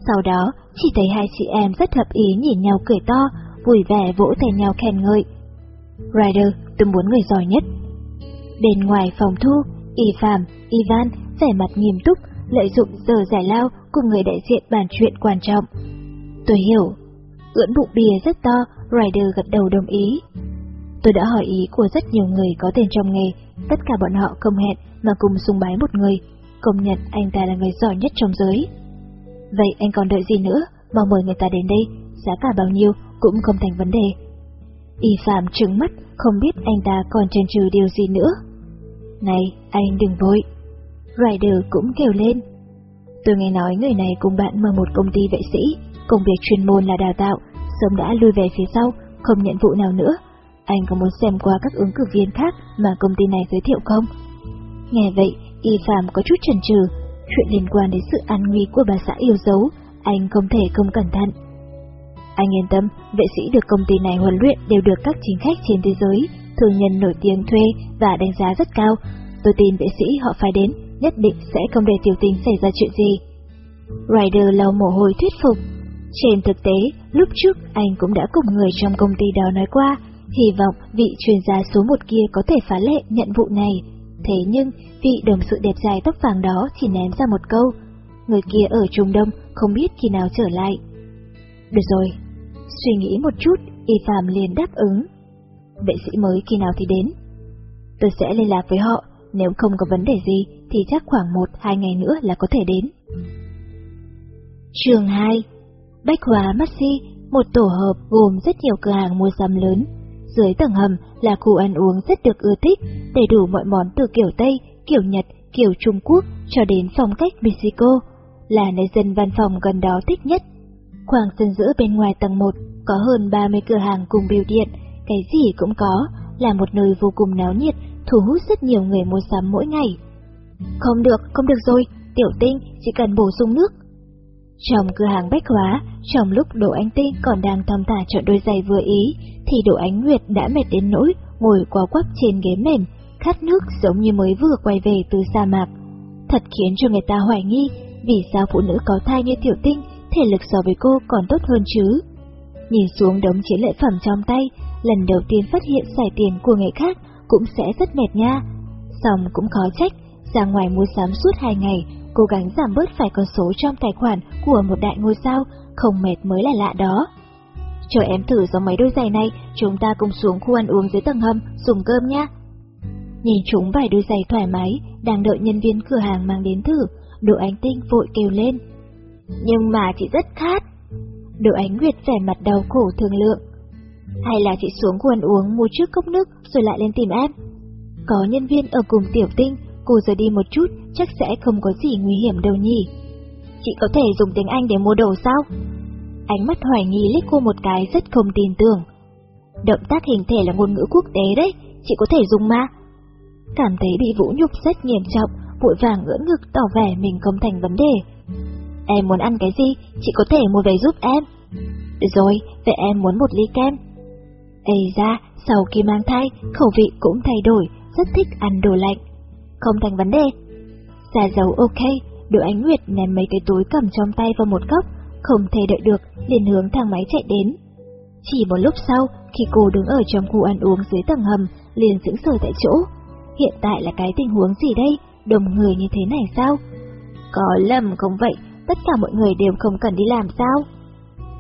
Sau đó, chỉ thấy hai chị em rất hợp ý nhìn nhau cười to, vui vẻ vỗ tay nhau khen ngợi. Ryder, tôi muốn người giỏi nhất. Bên ngoài phòng thu, Y Phạm, Ivan vẻ mặt nghiêm túc, lợi dụng giờ giải lao cùng người đại diện bàn chuyện quan trọng. Tôi hiểu. Ưỡn bụng bìa rất to, Ryder gật đầu đồng ý. Tôi đã hỏi ý của rất nhiều người có tên trong nghề, tất cả bọn họ không hẹn mà cùng sung bái một người, công nhận anh ta là người giỏi nhất trong giới. Vậy anh còn đợi gì nữa, mau mời người ta đến đây, giá cả bao nhiêu cũng không thành vấn đề. Y Phạm trừng mắt, không biết anh ta còn chần chừ điều gì nữa. Này, anh đừng vội. Ryder cũng kêu lên. Tôi nghe nói người này cùng bạn mở một công ty vệ sĩ, công việc chuyên môn là đào tạo, sớm đã lui về phía sau, không nhận vụ nào nữa. Anh có muốn xem qua các ứng cử viên khác mà công ty này giới thiệu không? Nghe vậy, Y Phạm có chút chần chừ, chuyện liên quan đến sự an nguy của bà xã yêu dấu, anh không thể không cẩn thận. Anh yên tâm, vệ sĩ được công ty này huấn luyện đều được các chính khách trên thế giới, thường nhân nổi tiếng thuê và đánh giá rất cao. Tôi tin vệ sĩ họ phải đến, nhất định sẽ không để tiểu tình xảy ra chuyện gì. Ryder lau mồ hôi thuyết phục. Trên thực tế, lúc trước anh cũng đã cùng người trong công ty đó nói qua, hy vọng vị chuyên gia số một kia có thể phá lệ nhận vụ này. Thế nhưng, vị đồng sự đẹp dài tóc vàng đó chỉ ném ra một câu. Người kia ở Trung Đông không biết khi nào trở lại. Được rồi, suy nghĩ một chút, Y Phạm liền đáp ứng. Vệ sĩ mới khi nào thì đến? Tôi sẽ liên lạc với họ, nếu không có vấn đề gì thì chắc khoảng một hai ngày nữa là có thể đến. Trường 2 Bách Hóa Maxi, một tổ hợp gồm rất nhiều cửa hàng mua sắm lớn. Dưới tầng hầm là khu ăn uống rất được ưa thích, đầy đủ mọi món từ kiểu Tây, kiểu Nhật, kiểu Trung Quốc cho đến phong cách Mexico, là nơi dân văn phòng gần đó thích nhất. Khoảng sân giữa bên ngoài tầng 1 có hơn 30 cửa hàng cùng biểu điện, cái gì cũng có, là một nơi vô cùng náo nhiệt, thu hút rất nhiều người mua sắm mỗi ngày. Không được, không được rồi, tiểu tinh chỉ cần bổ sung nước. Trong cửa hàng bách hóa, trong lúc Đỗ Ánh Tinh còn đang thong thả chọn đôi giày vừa ý, thì Đỗ Ánh Nguyệt đã mệt đến nỗi ngồi quá quắp trên ghế mềm, khát nước giống như mới vừa quay về từ sa mạc. Thật khiến cho người ta hoài nghi vì sao phụ nữ có thai như tiểu tinh thể lực so với cô còn tốt hơn chứ. nhìn xuống đống chiến lợi phẩm trong tay, lần đầu tiên phát hiện xài tiền của người khác cũng sẽ rất mệt nha. Xong cũng khó trách, ra ngoài mua sắm suốt hai ngày, cố gắng giảm bớt phải con số trong tài khoản của một đại ngôi sao, không mệt mới là lạ đó. Chờ em thử giống mấy đôi giày này, chúng ta cùng xuống khu ăn uống dưới tầng hầm, dùng cơm nha. Nhìn chúng vài đôi giày thoải mái, đang đợi nhân viên cửa hàng mang đến thử, Độ Ánh Tinh vội kêu lên. Nhưng mà chị rất khát. Độ Ánh Nguyệt vẻ mặt đau khổ thương lượng. Hay là chị xuống khu ăn uống mua trước cốc nước rồi lại lên tìm em? Có nhân viên ở cùng Tiểu Tinh, cô rời đi một chút chắc sẽ không có gì nguy hiểm đâu nhỉ. Chị có thể dùng tiếng Anh để mua đồ sao? Ánh mắt hoài nghi liếc cô một cái rất không tin tưởng. Động tác hình thể là ngôn ngữ quốc tế đấy, chị có thể dùng mà. Cảm thấy bị vũ nhục rất nghiêm trọng, vội vàng ngỡ ngực tỏ vẻ mình không thành vấn đề. Em muốn ăn cái gì, chị có thể mua về giúp em. Được Rồi, vậy em muốn một ly kem. Ây ra, sau khi mang thai, khẩu vị cũng thay đổi, rất thích ăn đồ lạnh. Không thành vấn đề. Giả dấu ok, đội ánh nguyệt ném mấy cái túi cầm trong tay vào một góc, không thể đợi được, liền hướng thang máy chạy đến. Chỉ một lúc sau, khi cô đứng ở trong khu ăn uống dưới tầng hầm, liền sững sờ tại chỗ. Hiện tại là cái tình huống gì đây? Đồng người như thế này sao? Có lầm không vậy, tất cả mọi người đều không cần đi làm sao?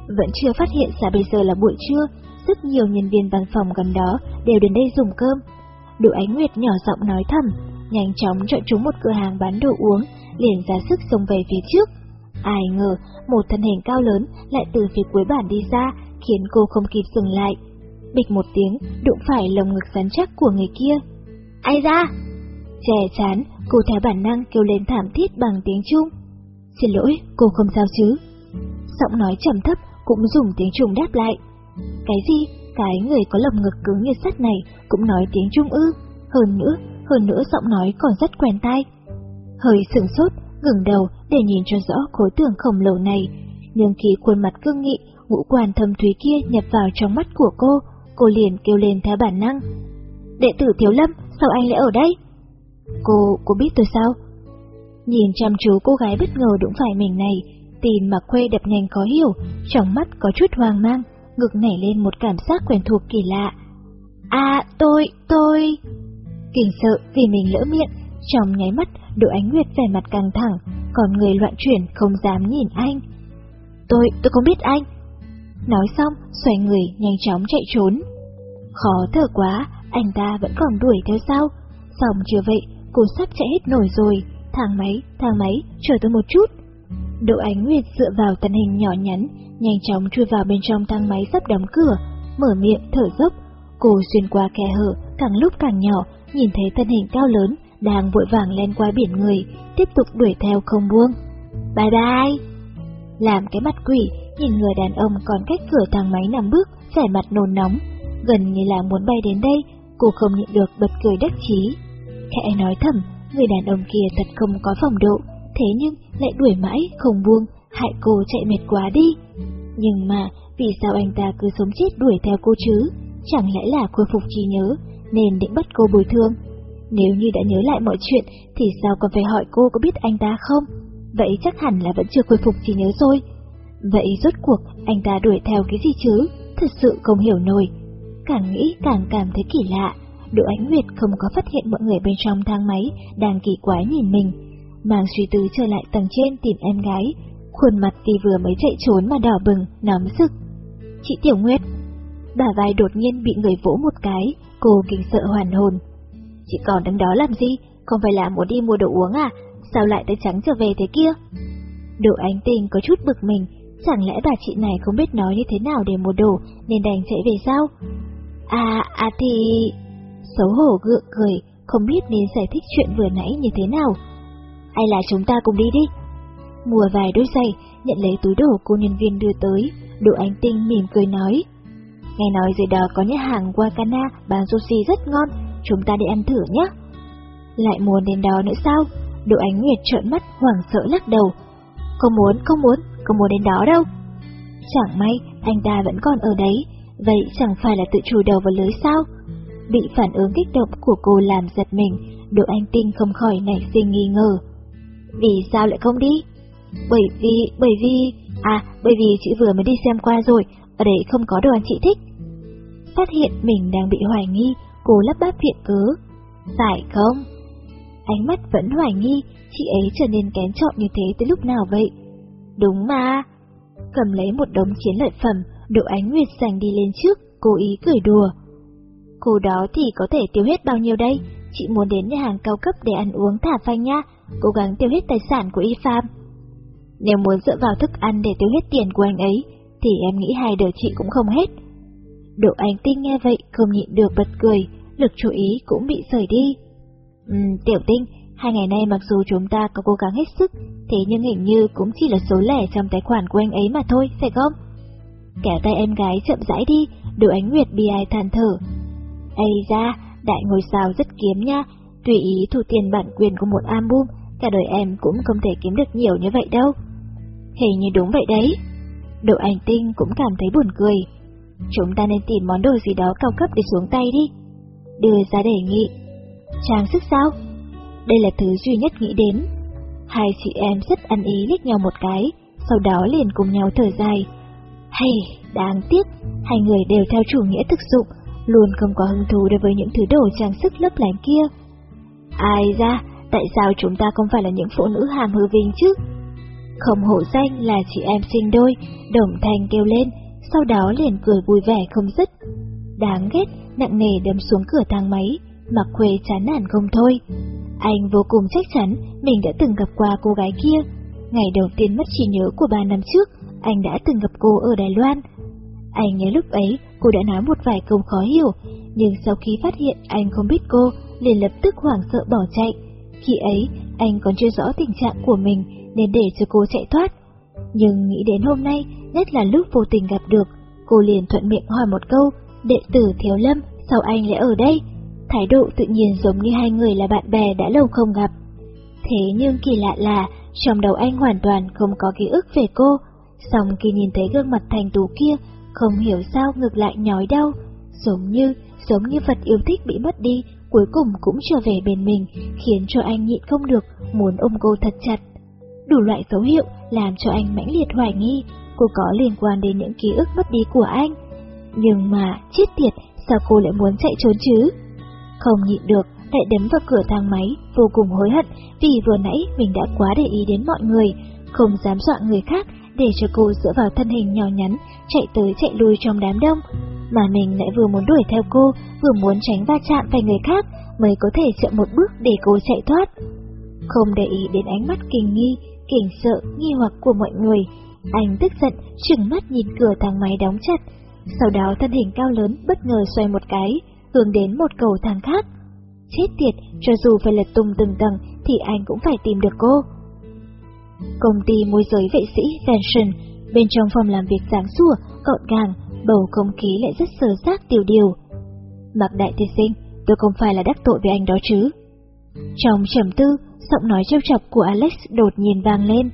Vẫn chưa phát hiện ra bây giờ là buổi trưa, rất nhiều nhân viên văn phòng gần đó đều đến đây dùng cơm. đội ánh nguyệt nhỏ giọng nói thầm, nhanh chóng chọn trúng một cửa hàng bán đồ uống, liền ra sức xông về phía trước. Ai ngờ, một thân hình cao lớn lại từ phía cuối bản đi ra, khiến cô không kịp dừng lại. Bịch một tiếng, đụng phải lồng ngực rắn chắc của người kia. Ai ra? Trẻ chán, cô theo bản năng kêu lên thảm thiết bằng tiếng Trung. Xin lỗi, cô không sao chứ? Giọng nói trầm thấp cũng dùng tiếng Trung đáp lại. Cái gì? Cái người có lồng ngực cứng như sắt này cũng nói tiếng Trung ư? Hơn nữa, hơn nữa giọng nói còn rất quen tai. Hơi sừng sốt, ngừng đầu để nhìn cho rõ khối tường khổng lồ này, nhưng khi khuôn mặt cương nghị, ngũ quan thâm thúy kia nhập vào trong mắt của cô, cô liền kêu lên theo bản năng. Đệ tử Thiếu Lâm, sao anh lại ở đây? Cô, cô biết tôi sao? Nhìn chăm chú cô gái bất ngờ đụng phải mình này, tìm mặc khuê đập nhanh khó hiểu, trong mắt có chút hoang mang, ngực nảy lên một cảm giác quen thuộc kỳ lạ. À, tôi, tôi... Kinh sợ vì mình lỡ miệng, trong nháy mắt Đỗ Ánh Nguyệt vẻ mặt căng thẳng, còn người loạn chuyển không dám nhìn anh. Tôi, tôi không biết anh. Nói xong, xoay người nhanh chóng chạy trốn. Khó thở quá, anh ta vẫn còn đuổi theo sau. Xong chưa vậy, cô sắp chạy hết nổi rồi. Thang máy, thang máy, chờ tôi một chút. Đỗ Ánh Nguyệt dựa vào thân hình nhỏ nhắn, nhanh chóng chui vào bên trong thang máy sắp đóng cửa, mở miệng thở dốc. Cô xuyên qua khe hở, càng lúc càng nhỏ, nhìn thấy thân hình cao lớn, đang vội vàng len qua biển người, tiếp tục đuổi theo không buông. Bye bye! Làm cái mặt quỷ, nhìn người đàn ông còn cách cửa thang máy nằm bước, vẻ mặt nôn nóng, gần như là muốn bay đến đây, cô không nhịn được bật cười đắc chí. Khẽ nói thầm, người đàn ông kia thật không có phòng độ, thế nhưng lại đuổi mãi, không buông, hại cô chạy mệt quá đi. Nhưng mà, vì sao anh ta cứ sống chết đuổi theo cô chứ? Chẳng lẽ là khôi phục trí nhớ, nên định bắt cô bồi thường? Nếu như đã nhớ lại mọi chuyện, thì sao còn phải hỏi cô có biết anh ta không? Vậy chắc hẳn là vẫn chưa khôi phục trí nhớ rồi. Vậy rốt cuộc anh ta đuổi theo cái gì chứ? Thật sự không hiểu nổi. Càng nghĩ càng cảm thấy kỳ lạ. Đỗ Ánh Nguyệt không có phát hiện mọi người bên trong thang máy đang kỳ quái nhìn mình. Mang suy tư trở lại tầng trên tìm em gái. Khuôn mặt vì vừa mới chạy trốn mà đỏ bừng, nóng rực. Chị Tiểu Nguyệt. Bà vai đột nhiên bị người vỗ một cái, cô kinh sợ hoàn hồn. Chị còn đứng đó làm gì? Không phải là muốn đi mua đồ uống à? Sao lại tới trắng trở về thế kia? Độ ánh tình có chút bực mình, chẳng lẽ bà chị này không biết nói như thế nào để mua đồ nên đành chạy về sao? À, à thì... Xấu hổ gượng cười, không biết nên giải thích chuyện vừa nãy như thế nào. Hay là chúng ta cùng đi đi? Mua vài đôi giày, nhận lấy túi đồ cô nhân viên đưa tới, độ ánh tinh mỉm cười nói. Nghe nói dưới đó có nhà hàng Wakana bán sushi rất ngon, chúng ta đi ăn thử nhé. Lại muốn đến đó nữa sao? Độ ánh nguyệt trợn mắt hoảng sợ lắc đầu. Không muốn, không muốn, không muốn đến đó đâu. Chẳng may, anh ta vẫn còn ở đấy, vậy chẳng phải là tự chủ đầu vào lưới sao? Bị phản ứng kích động của cô làm giật mình, độ anh tinh không khỏi nảy sinh nghi ngờ. Vì sao lại không đi? Bởi vì, bởi vì... À, bởi vì chị vừa mới đi xem qua rồi, ở đây không có đồ ăn chị thích. Phát hiện mình đang bị hoài nghi, cô lắp bắp viện cớ. Phải không? Ánh mắt vẫn hoài nghi, chị ấy trở nên kén chọn như thế tới lúc nào vậy? Đúng mà. Cầm lấy một đống chiến lợi phẩm, độ ánh nguyệt giành đi lên trước, cố ý cười đùa. Cô đó thì có thể tiêu hết bao nhiêu đây? Chị muốn đến nhà hàng cao cấp để ăn uống thả phanh nha, cố gắng tiêu hết tài sản của Y Phạm. Nếu muốn dựa vào thức ăn để tiêu hết tiền của anh ấy, thì em nghĩ hai đời chị cũng không hết. Độ ánh tinh nghe vậy không nhịn được bật cười, lực chú ý cũng bị rời đi. Uhm, tiểu tinh, hai ngày nay mặc dù chúng ta có cố gắng hết sức, thế nhưng hình như cũng chỉ là số lẻ trong tài khoản của anh ấy mà thôi, phải không? Kéo tay em gái chậm rãi đi, độ ánh nguyệt bi ai than thở. Ây ra, đại ngôi sao rất kiếm nha, tùy ý thu tiền bản quyền của một album, cả đời em cũng không thể kiếm được nhiều như vậy đâu. Hình như đúng vậy đấy. Độ ảnh tinh cũng cảm thấy buồn cười. Chúng ta nên tìm món đồ gì đó cao cấp để xuống tay đi. Đưa ra đề nghị. Trang sức sao? Đây là thứ duy nhất nghĩ đến. Hai chị em rất ăn ý liếc nhau một cái, sau đó liền cùng nhau thở dài. Hay, đáng tiếc, hai người đều theo chủ nghĩa thực dụng, luôn không có hứng thú đối với những thứ đồ trang sức lấp lánh kia. Ai ra, tại sao chúng ta không phải là những phụ nữ hàm hư vinh chứ? Không hổ danh là chị em sinh đôi, đồng thanh kêu lên, sau đó liền cười vui vẻ không dứt. Đáng ghét, nặng nề đâm xuống cửa thang máy, mặc khuê chán nản không thôi. Anh vô cùng chắc chắn mình đã từng gặp qua cô gái kia. Ngày đầu tiên mất trí nhớ của ba năm trước, anh đã từng gặp cô ở Đài Loan. Anh nhớ lúc ấy cô đã nói một vài câu khó hiểu, nhưng sau khi phát hiện anh không biết cô, liền lập tức hoảng sợ bỏ chạy. Khi ấy, anh còn chưa rõ tình trạng của mình nên để cho cô chạy thoát. Nhưng nghĩ đến hôm nay, nhất là lúc vô tình gặp được, cô liền thuận miệng hỏi một câu, đệ tử Thiếu Lâm, sao anh lại ở đây? Thái độ tự nhiên giống như hai người là bạn bè đã lâu không gặp. Thế nhưng kỳ lạ là, trong đầu anh hoàn toàn không có ký ức về cô, xong khi nhìn thấy gương mặt thành tú kia, không hiểu sao ngược lại nhói đau, giống như, giống như vật yêu thích bị mất đi, cuối cùng cũng trở về bên mình, khiến cho anh nhịn không được, muốn ôm cô thật chặt. Đủ loại dấu hiệu làm cho anh mãnh liệt hoài nghi cô có liên quan đến những ký ức mất đi của anh. Nhưng mà, chết tiệt, sao cô lại muốn chạy trốn chứ? Không nhịn được, lại đấm vào cửa thang máy, vô cùng hối hận vì vừa nãy mình đã quá để ý đến mọi người, không dám dọa người khác để cho cô dựa vào thân hình nhỏ nhắn, chạy tới chạy lui trong đám đông. Mà mình lại vừa muốn đuổi theo cô, vừa muốn tránh va chạm phải người khác, mới có thể chậm một bước để cô chạy thoát. Không để ý đến ánh mắt kinh nghi, kinh sợ, nghi hoặc của mọi người, anh tức giận, trừng mắt nhìn cửa thang máy đóng chặt. Sau đó thân hình cao lớn bất ngờ xoay một cái, hướng đến một cầu thang khác. Chết tiệt, cho dù phải lật tung từng tầng thì anh cũng phải tìm được cô. Công ty môi giới vệ sĩ Vention, bên trong phòng làm việc sáng sủa, gọn gàng, bầu không khí lại rất sờ xác tiểu điều. Mặc đại tiên sinh, tôi không phải là đắc tội với anh đó chứ. Trong trầm tư, giọng nói trêu chọc của Alex đột nhiên vang lên.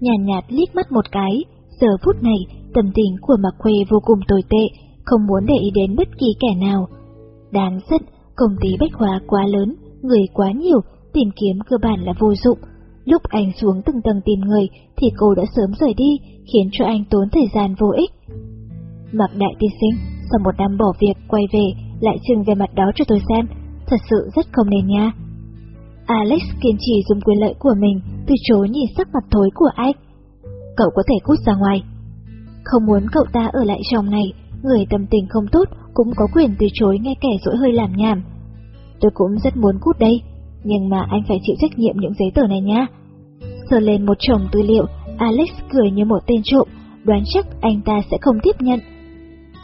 Nhàn nhạt, nhạt liếc mắt một cái, giờ phút này tâm tình của Mạc Khuê vô cùng tồi tệ, không muốn để ý đến bất kỳ kẻ nào. Đáng giận, công ty bách hóa quá lớn, người quá nhiều, tìm kiếm cơ bản là vô dụng. Lúc anh xuống từng tầng tìm người thì cô đã sớm rời đi, khiến cho anh tốn thời gian vô ích. Mặc đại tiên sinh, sau một năm bỏ việc quay về, lại trưng về mặt đó cho tôi xem, thật sự rất không nên nha. Alex kiên trì dùng quyền lợi của mình, từ chối nhìn sắc mặt thối của anh. Cậu có thể cút ra ngoài. Không muốn cậu ta ở lại trong này, người tâm tình không tốt cũng có quyền từ chối nghe kẻ dỗi hơi làm nhảm. Tôi cũng rất muốn cút đây, nhưng mà anh phải chịu trách nhiệm những giấy tờ này nha. Sờ lên một chồng tư liệu, Alex cười như một tên trộm, đoán chắc anh ta sẽ không tiếp nhận.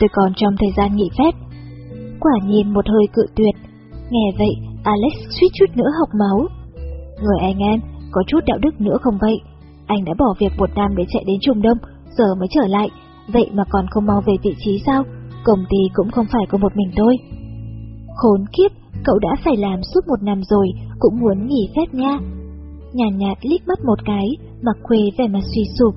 Tôi còn trong thời gian nghỉ phép. Quả nhiên một hơi cự tuyệt. Nghe vậy, Alex suýt chút nữa học máu. Người anh em, có chút đạo đức nữa không vậy? Anh đã bỏ việc một năm để chạy đến Trung Đông, giờ mới trở lại, vậy mà còn không mau về vị trí sao? Công ty cũng không phải của một mình tôi. Khốn kiếp, cậu đã phải làm suốt một năm rồi, cũng muốn nghỉ phép nha. Nhàn nhạt, nhạt liếc mắt một cái, mặc khuê vẻ mặt suy sụp.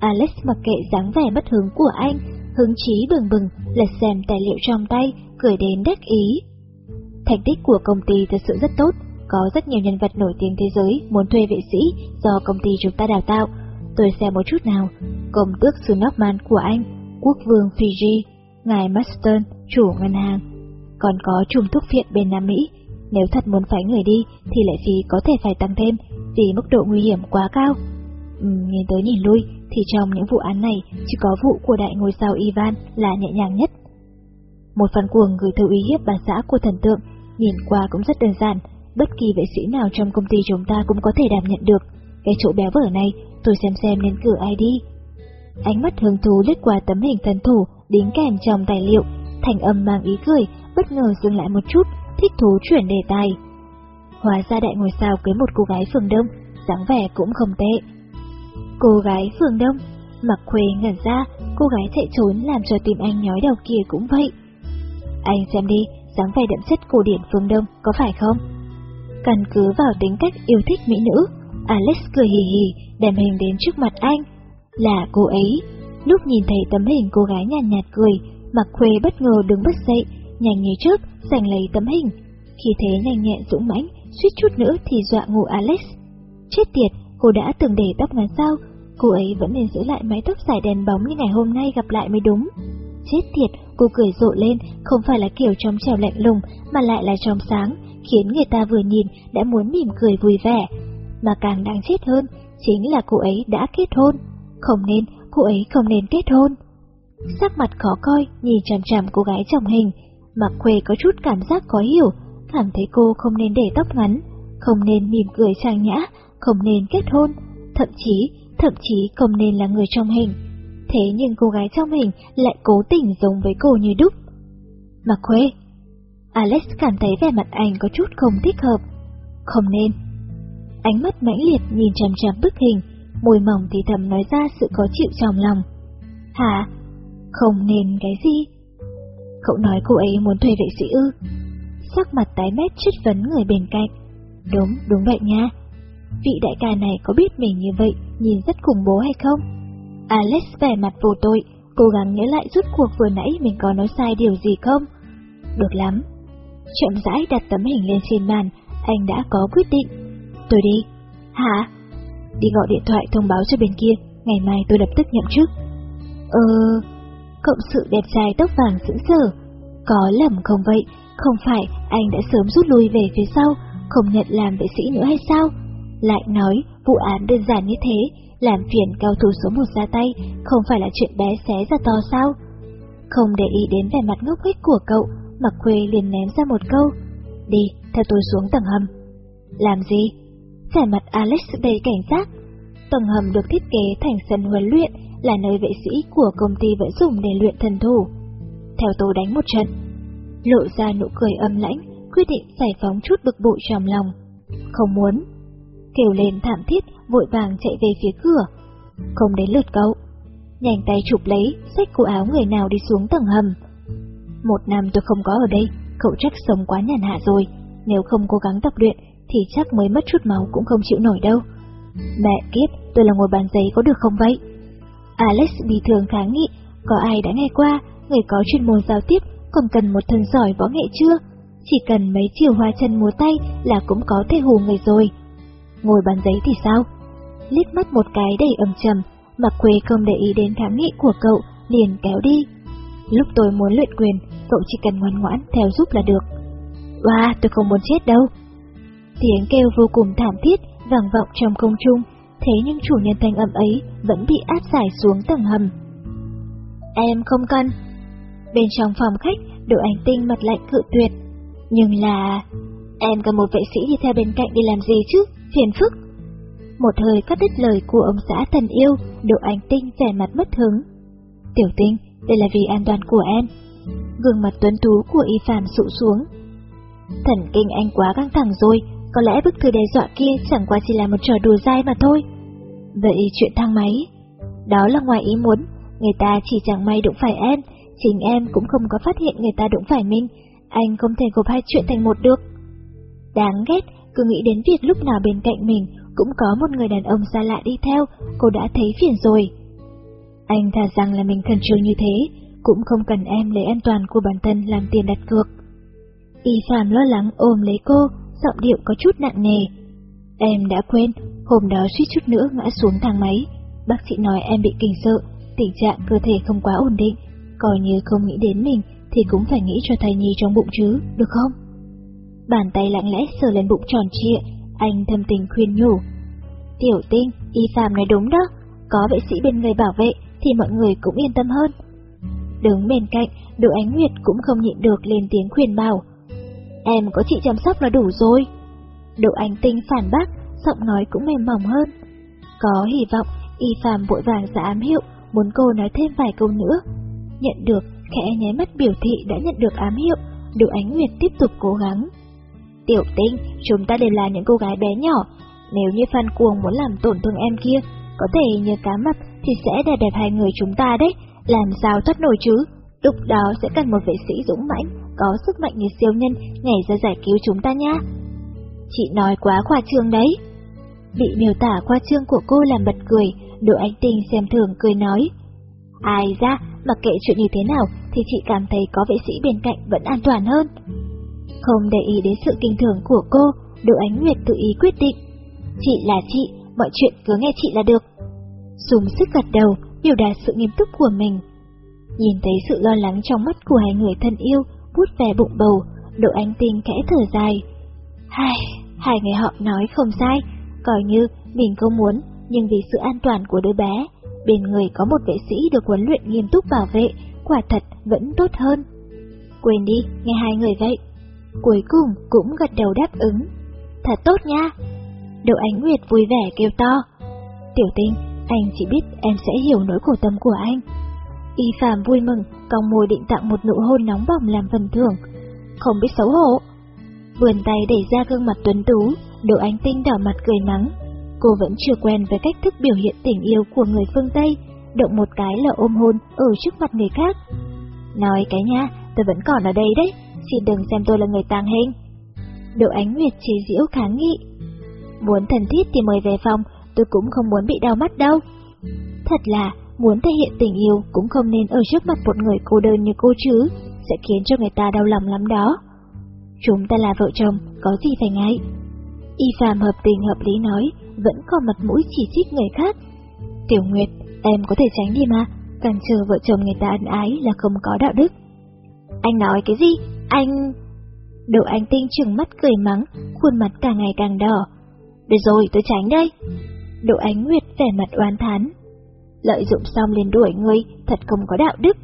Alex mặc kệ dáng vẻ bất hứng của anh, hứng chí bừng bừng, lật xem tài liệu trong tay, cười đến đắc ý. Thành tích của công ty thật sự rất tốt, có rất nhiều nhân vật nổi tiếng thế giới muốn thuê vệ sĩ do công ty chúng ta đào tạo. Tôi xem một chút nào, công tước Snowman của anh, quốc vương Fiji, ngài Maston, chủ ngân hàng. Còn có trùm thuốc viện bên Nam Mỹ, nếu thật muốn phái người đi thì lệ phí có thể phải tăng thêm vì mức độ nguy hiểm quá cao. Ừ, nhìn tới nhìn lui thì trong những vụ án này chỉ có vụ của đại ngôi sao Ivan là nhẹ nhàng nhất. Một phần cuồng gửi thư uy hiếp bà xã của thần tượng, nhìn qua cũng rất đơn giản, bất kỳ vệ sĩ nào trong công ty chúng ta cũng có thể đảm nhận được. Cái chỗ béo vở này, tôi xem xem nên cử ai đi. Ánh mắt hứng thú lướt qua tấm hình thần thủ đính kèm trong tài liệu, thành âm mang ý cười, bất ngờ dừng lại một chút, thích thú chuyển đề tài. Hóa ra đại ngôi sao cưới một cô gái phường đông, dáng vẻ cũng không tệ. Cô gái phường đông, mặc khuê ngẩn ra, cô gái chạy trốn làm cho tim anh nhói đầu kia cũng vậy. Anh xem đi, dáng vẻ đậm chất cổ điển phương đông, có phải không? Căn cứ vào tính cách yêu thích mỹ nữ, Alex cười hì hì, đem hình đến trước mặt anh. Là cô ấy. Lúc nhìn thấy tấm hình cô gái nhàn nhạt, nhạt cười, mặc khuê bất ngờ đứng bất dậy, nhanh như trước, giành lấy tấm hình. Khi thế nhanh nhẹn dũng mãnh, suýt chút nữa thì dọa ngủ Alex. Chết tiệt, cô đã từng để tóc ngắn sao? Cô ấy vẫn nên giữ lại mái tóc dài đèn bóng như ngày hôm nay gặp lại mới đúng. Chết tiệt, cô cười rộ lên, không phải là kiểu trong trèo lạnh lùng, mà lại là trong sáng, khiến người ta vừa nhìn đã muốn mỉm cười vui vẻ. Mà càng đáng chết hơn, chính là cô ấy đã kết hôn. Không nên, cô ấy không nên kết hôn. Sắc mặt khó coi, nhìn chằm chằm cô gái trong hình, Mặc Khuê có chút cảm giác khó hiểu, cảm thấy cô không nên để tóc ngắn, không nên mỉm cười trang nhã, không nên kết hôn, thậm chí, thậm chí không nên là người trong hình. Thế nhưng cô gái trong hình lại cố tình giống với cô như đúc. Mặc Khuê Alex cảm thấy vẻ mặt anh có chút không thích hợp. Không nên. Ánh mắt mãnh liệt nhìn chằm chằm bức hình, môi mỏng thì thầm nói ra sự khó chịu trong lòng. Hả? Không nên cái gì? Cậu nói cô ấy muốn thuê vệ sĩ ư? Sắc mặt tái mét chất vấn người bên cạnh. Đúng, đúng vậy nha. Vị đại ca này có biết mình như vậy, nhìn rất khủng bố hay không? Alex vẻ mặt vô tội, cố gắng nhớ lại rút cuộc vừa nãy mình có nói sai điều gì không? Được lắm. Chậm rãi đặt tấm hình lên trên bàn, anh đã có quyết định. Tôi đi. Hả? Đi gọi điện thoại thông báo cho bên kia, ngày mai tôi lập tức nhậm chức. Ờ, cộng sự đẹp trai tóc vàng sững sờ. Có lầm không vậy, không phải anh đã sớm rút lui về phía sau, không nhận làm vệ sĩ nữa hay sao? Lại nói, vụ án đơn giản như thế, làm phiền cao thủ số một ra tay, không phải là chuyện bé xé ra to sao? Không để ý đến vẻ mặt ngốc nghếch của cậu, Mặc Khuê liền ném ra một câu. Đi, theo tôi xuống tầng hầm. Làm gì? Vẻ mặt Alex đầy cảnh giác. Tầng hầm được thiết kế thành sân huấn luyện, là nơi vệ sĩ của công ty vẫn dùng để luyện thần thủ. Theo tôi đánh một trận, lộ ra nụ cười âm lãnh, quyết định giải phóng chút bực bội trong lòng. Không muốn. Kêu lên thảm thiết, vội vàng chạy về phía cửa. Không đến lượt cậu. Nhanh tay chụp lấy, xách cổ áo người nào đi xuống tầng hầm. Một năm tôi không có ở đây, cậu chắc sống quá nhàn hạ rồi. Nếu không cố gắng tập luyện, thì chắc mới mất chút máu cũng không chịu nổi đâu. Mẹ kiếp, tôi là ngồi bàn giấy có được không vậy? Alex bị thường kháng nghị, có ai đã nghe qua, người có chuyên môn giao tiếp còn cần một thần giỏi võ nghệ chưa? Chỉ cần mấy chiều hoa chân múa tay là cũng có thể hù người rồi. Ngồi bàn giấy thì sao? Liếc mắt một cái đầy ầm trầm, mặc quê không để ý đến kháng nghị của cậu, liền kéo đi. Lúc tôi muốn luyện quyền, cậu chỉ cần ngoan ngoãn theo giúp là được. Wow, tôi không muốn chết đâu. Tiếng kêu vô cùng thảm thiết, vang vọng trong không trung, thế nhưng chủ nhân thanh âm ấy vẫn bị áp giải xuống tầng hầm. Em không cần. Bên trong phòng khách, đội ánh tinh mặt lạnh cự tuyệt. Nhưng là... Em cần một vệ sĩ đi theo bên cạnh đi làm gì chứ, phiền phức. Một hơi cắt đứt lời của ông xã thần yêu, độ ánh tinh vẻ mặt bất hứng. Tiểu tinh, đây là vì an toàn của em. Gương mặt tuấn tú của y phàm sụ xuống. Thần kinh anh quá căng thẳng rồi, có lẽ bức thư đe dọa kia chẳng qua chỉ là một trò đùa dai mà thôi. Vậy chuyện thang máy? Đó là ngoài ý muốn, người ta chỉ chẳng may đụng phải em, chính em cũng không có phát hiện người ta đụng phải mình, anh không thể gộp hai chuyện thành một được. Đáng ghét, cứ nghĩ đến việc lúc nào bên cạnh mình cũng có một người đàn ông xa lạ đi theo, cô đã thấy phiền rồi. Anh thà rằng là mình khẩn trương như thế, cũng không cần em lấy an toàn của bản thân làm tiền đặt cược. Y Phạm lo lắng ôm lấy cô, giọng điệu có chút nặng nề. Em đã quên, hôm đó suýt chút nữa ngã xuống thang máy. Bác sĩ nói em bị kinh sợ, tình trạng cơ thể không quá ổn định, coi như không nghĩ đến mình thì cũng phải nghĩ cho thai nhi trong bụng chứ, được không? Bàn tay lặng lẽ sờ lên bụng tròn trịa, anh thâm tình khuyên nhủ. Tiểu tinh, y phàm nói đúng đó, có vệ sĩ bên người bảo vệ thì mọi người cũng yên tâm hơn. Đứng bên cạnh, Đỗ Ánh Nguyệt cũng không nhịn được lên tiếng khuyên bảo. Em có chị chăm sóc là đủ rồi. Đỗ Ánh Tinh phản bác, giọng nói cũng mềm mỏng hơn. Có hy vọng, y phàm vội vàng ra ám hiệu, muốn cô nói thêm vài câu nữa. Nhận được, khẽ nháy mắt biểu thị đã nhận được ám hiệu, Đỗ Ánh Nguyệt tiếp tục cố gắng. Tiểu tinh, chúng ta đều là những cô gái bé nhỏ, nếu như Phan Cuồng muốn làm tổn thương em kia, có thể như cá mập thì sẽ đẹp đẹp hai người chúng ta đấy, làm sao thoát nổi chứ? Lúc đó sẽ cần một vệ sĩ dũng mãnh, có sức mạnh như siêu nhân nhảy ra giải cứu chúng ta nha. Chị nói quá khoa trương đấy. Bị miêu tả khoa trương của cô làm bật cười, Đỗ Ánh Tinh xem thường cười nói. Ai ra, mặc kệ chuyện như thế nào thì chị cảm thấy có vệ sĩ bên cạnh vẫn an toàn hơn. Không để ý đến sự kinh thường của cô, Đỗ Ánh Nguyệt tự ý quyết định. Chị là chị, mọi chuyện cứ nghe chị là được. Dùng sức gật đầu, biểu đạt sự nghiêm túc của mình. Nhìn thấy sự lo lắng trong mắt của hai người thân yêu, bút về bụng bầu, Đỗ Ánh Tinh kẽ thở dài. Hai, hai người họ nói không sai, coi như mình không muốn, nhưng vì sự an toàn của đứa bé, bên người có một vệ sĩ được huấn luyện nghiêm túc bảo vệ, quả thật vẫn tốt hơn. Quên đi, nghe hai người vậy. Cuối cùng cũng gật đầu đáp ứng. Thật tốt nha. Đỗ Ánh Nguyệt vui vẻ kêu to. Tiểu tinh, anh chỉ biết em sẽ hiểu nỗi khổ tâm của anh. Y Phạm vui mừng, cong môi định tặng một nụ hôn nóng bỏng làm phần thưởng. Không biết xấu hổ. Vườn tay đẩy ra gương mặt tuấn tú, Đỗ Ánh Tinh đỏ mặt cười mắng. Cô vẫn chưa quen với cách thức biểu hiện tình yêu của người phương Tây, động một cái là ôm hôn ở trước mặt người khác. Nói cái nha, tôi vẫn còn ở đây đấy, xin đừng xem tôi là người tàng hình. Đỗ Ánh Nguyệt chế giễu kháng nghị. Muốn thân thiết thì mời về phòng, tôi cũng không muốn bị đau mắt đâu. Thật là, muốn thể hiện tình yêu cũng không nên ở trước mặt một người cô đơn như cô chứ, sẽ khiến cho người ta đau lòng lắm đó. Chúng ta là vợ chồng, có gì phải ngại. Y Phạm hợp tình hợp lý nói, vẫn còn mặt mũi chỉ trích người khác. Tiểu Nguyệt, em có thể tránh đi mà, càng chờ vợ chồng người ta ân ái là không có đạo đức. Anh nói cái gì? Anh... Độ anh tinh trừng mắt cười mắng, khuôn mặt càng ngày càng đỏ. Được rồi, tôi tránh đây. Độ ánh nguyệt vẻ mặt oán thán. Lợi dụng xong liền đuổi ngươi, thật không có đạo đức.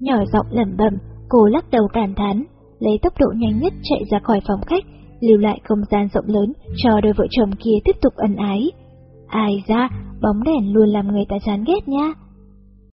Nhỏ giọng lẩm bẩm, cô lắc đầu cảm thán, lấy tốc độ nhanh nhất chạy ra khỏi phòng khách, lưu lại không gian rộng lớn cho đôi vợ chồng kia tiếp tục ân ái. Ai ra, bóng đèn luôn làm người ta chán ghét nha.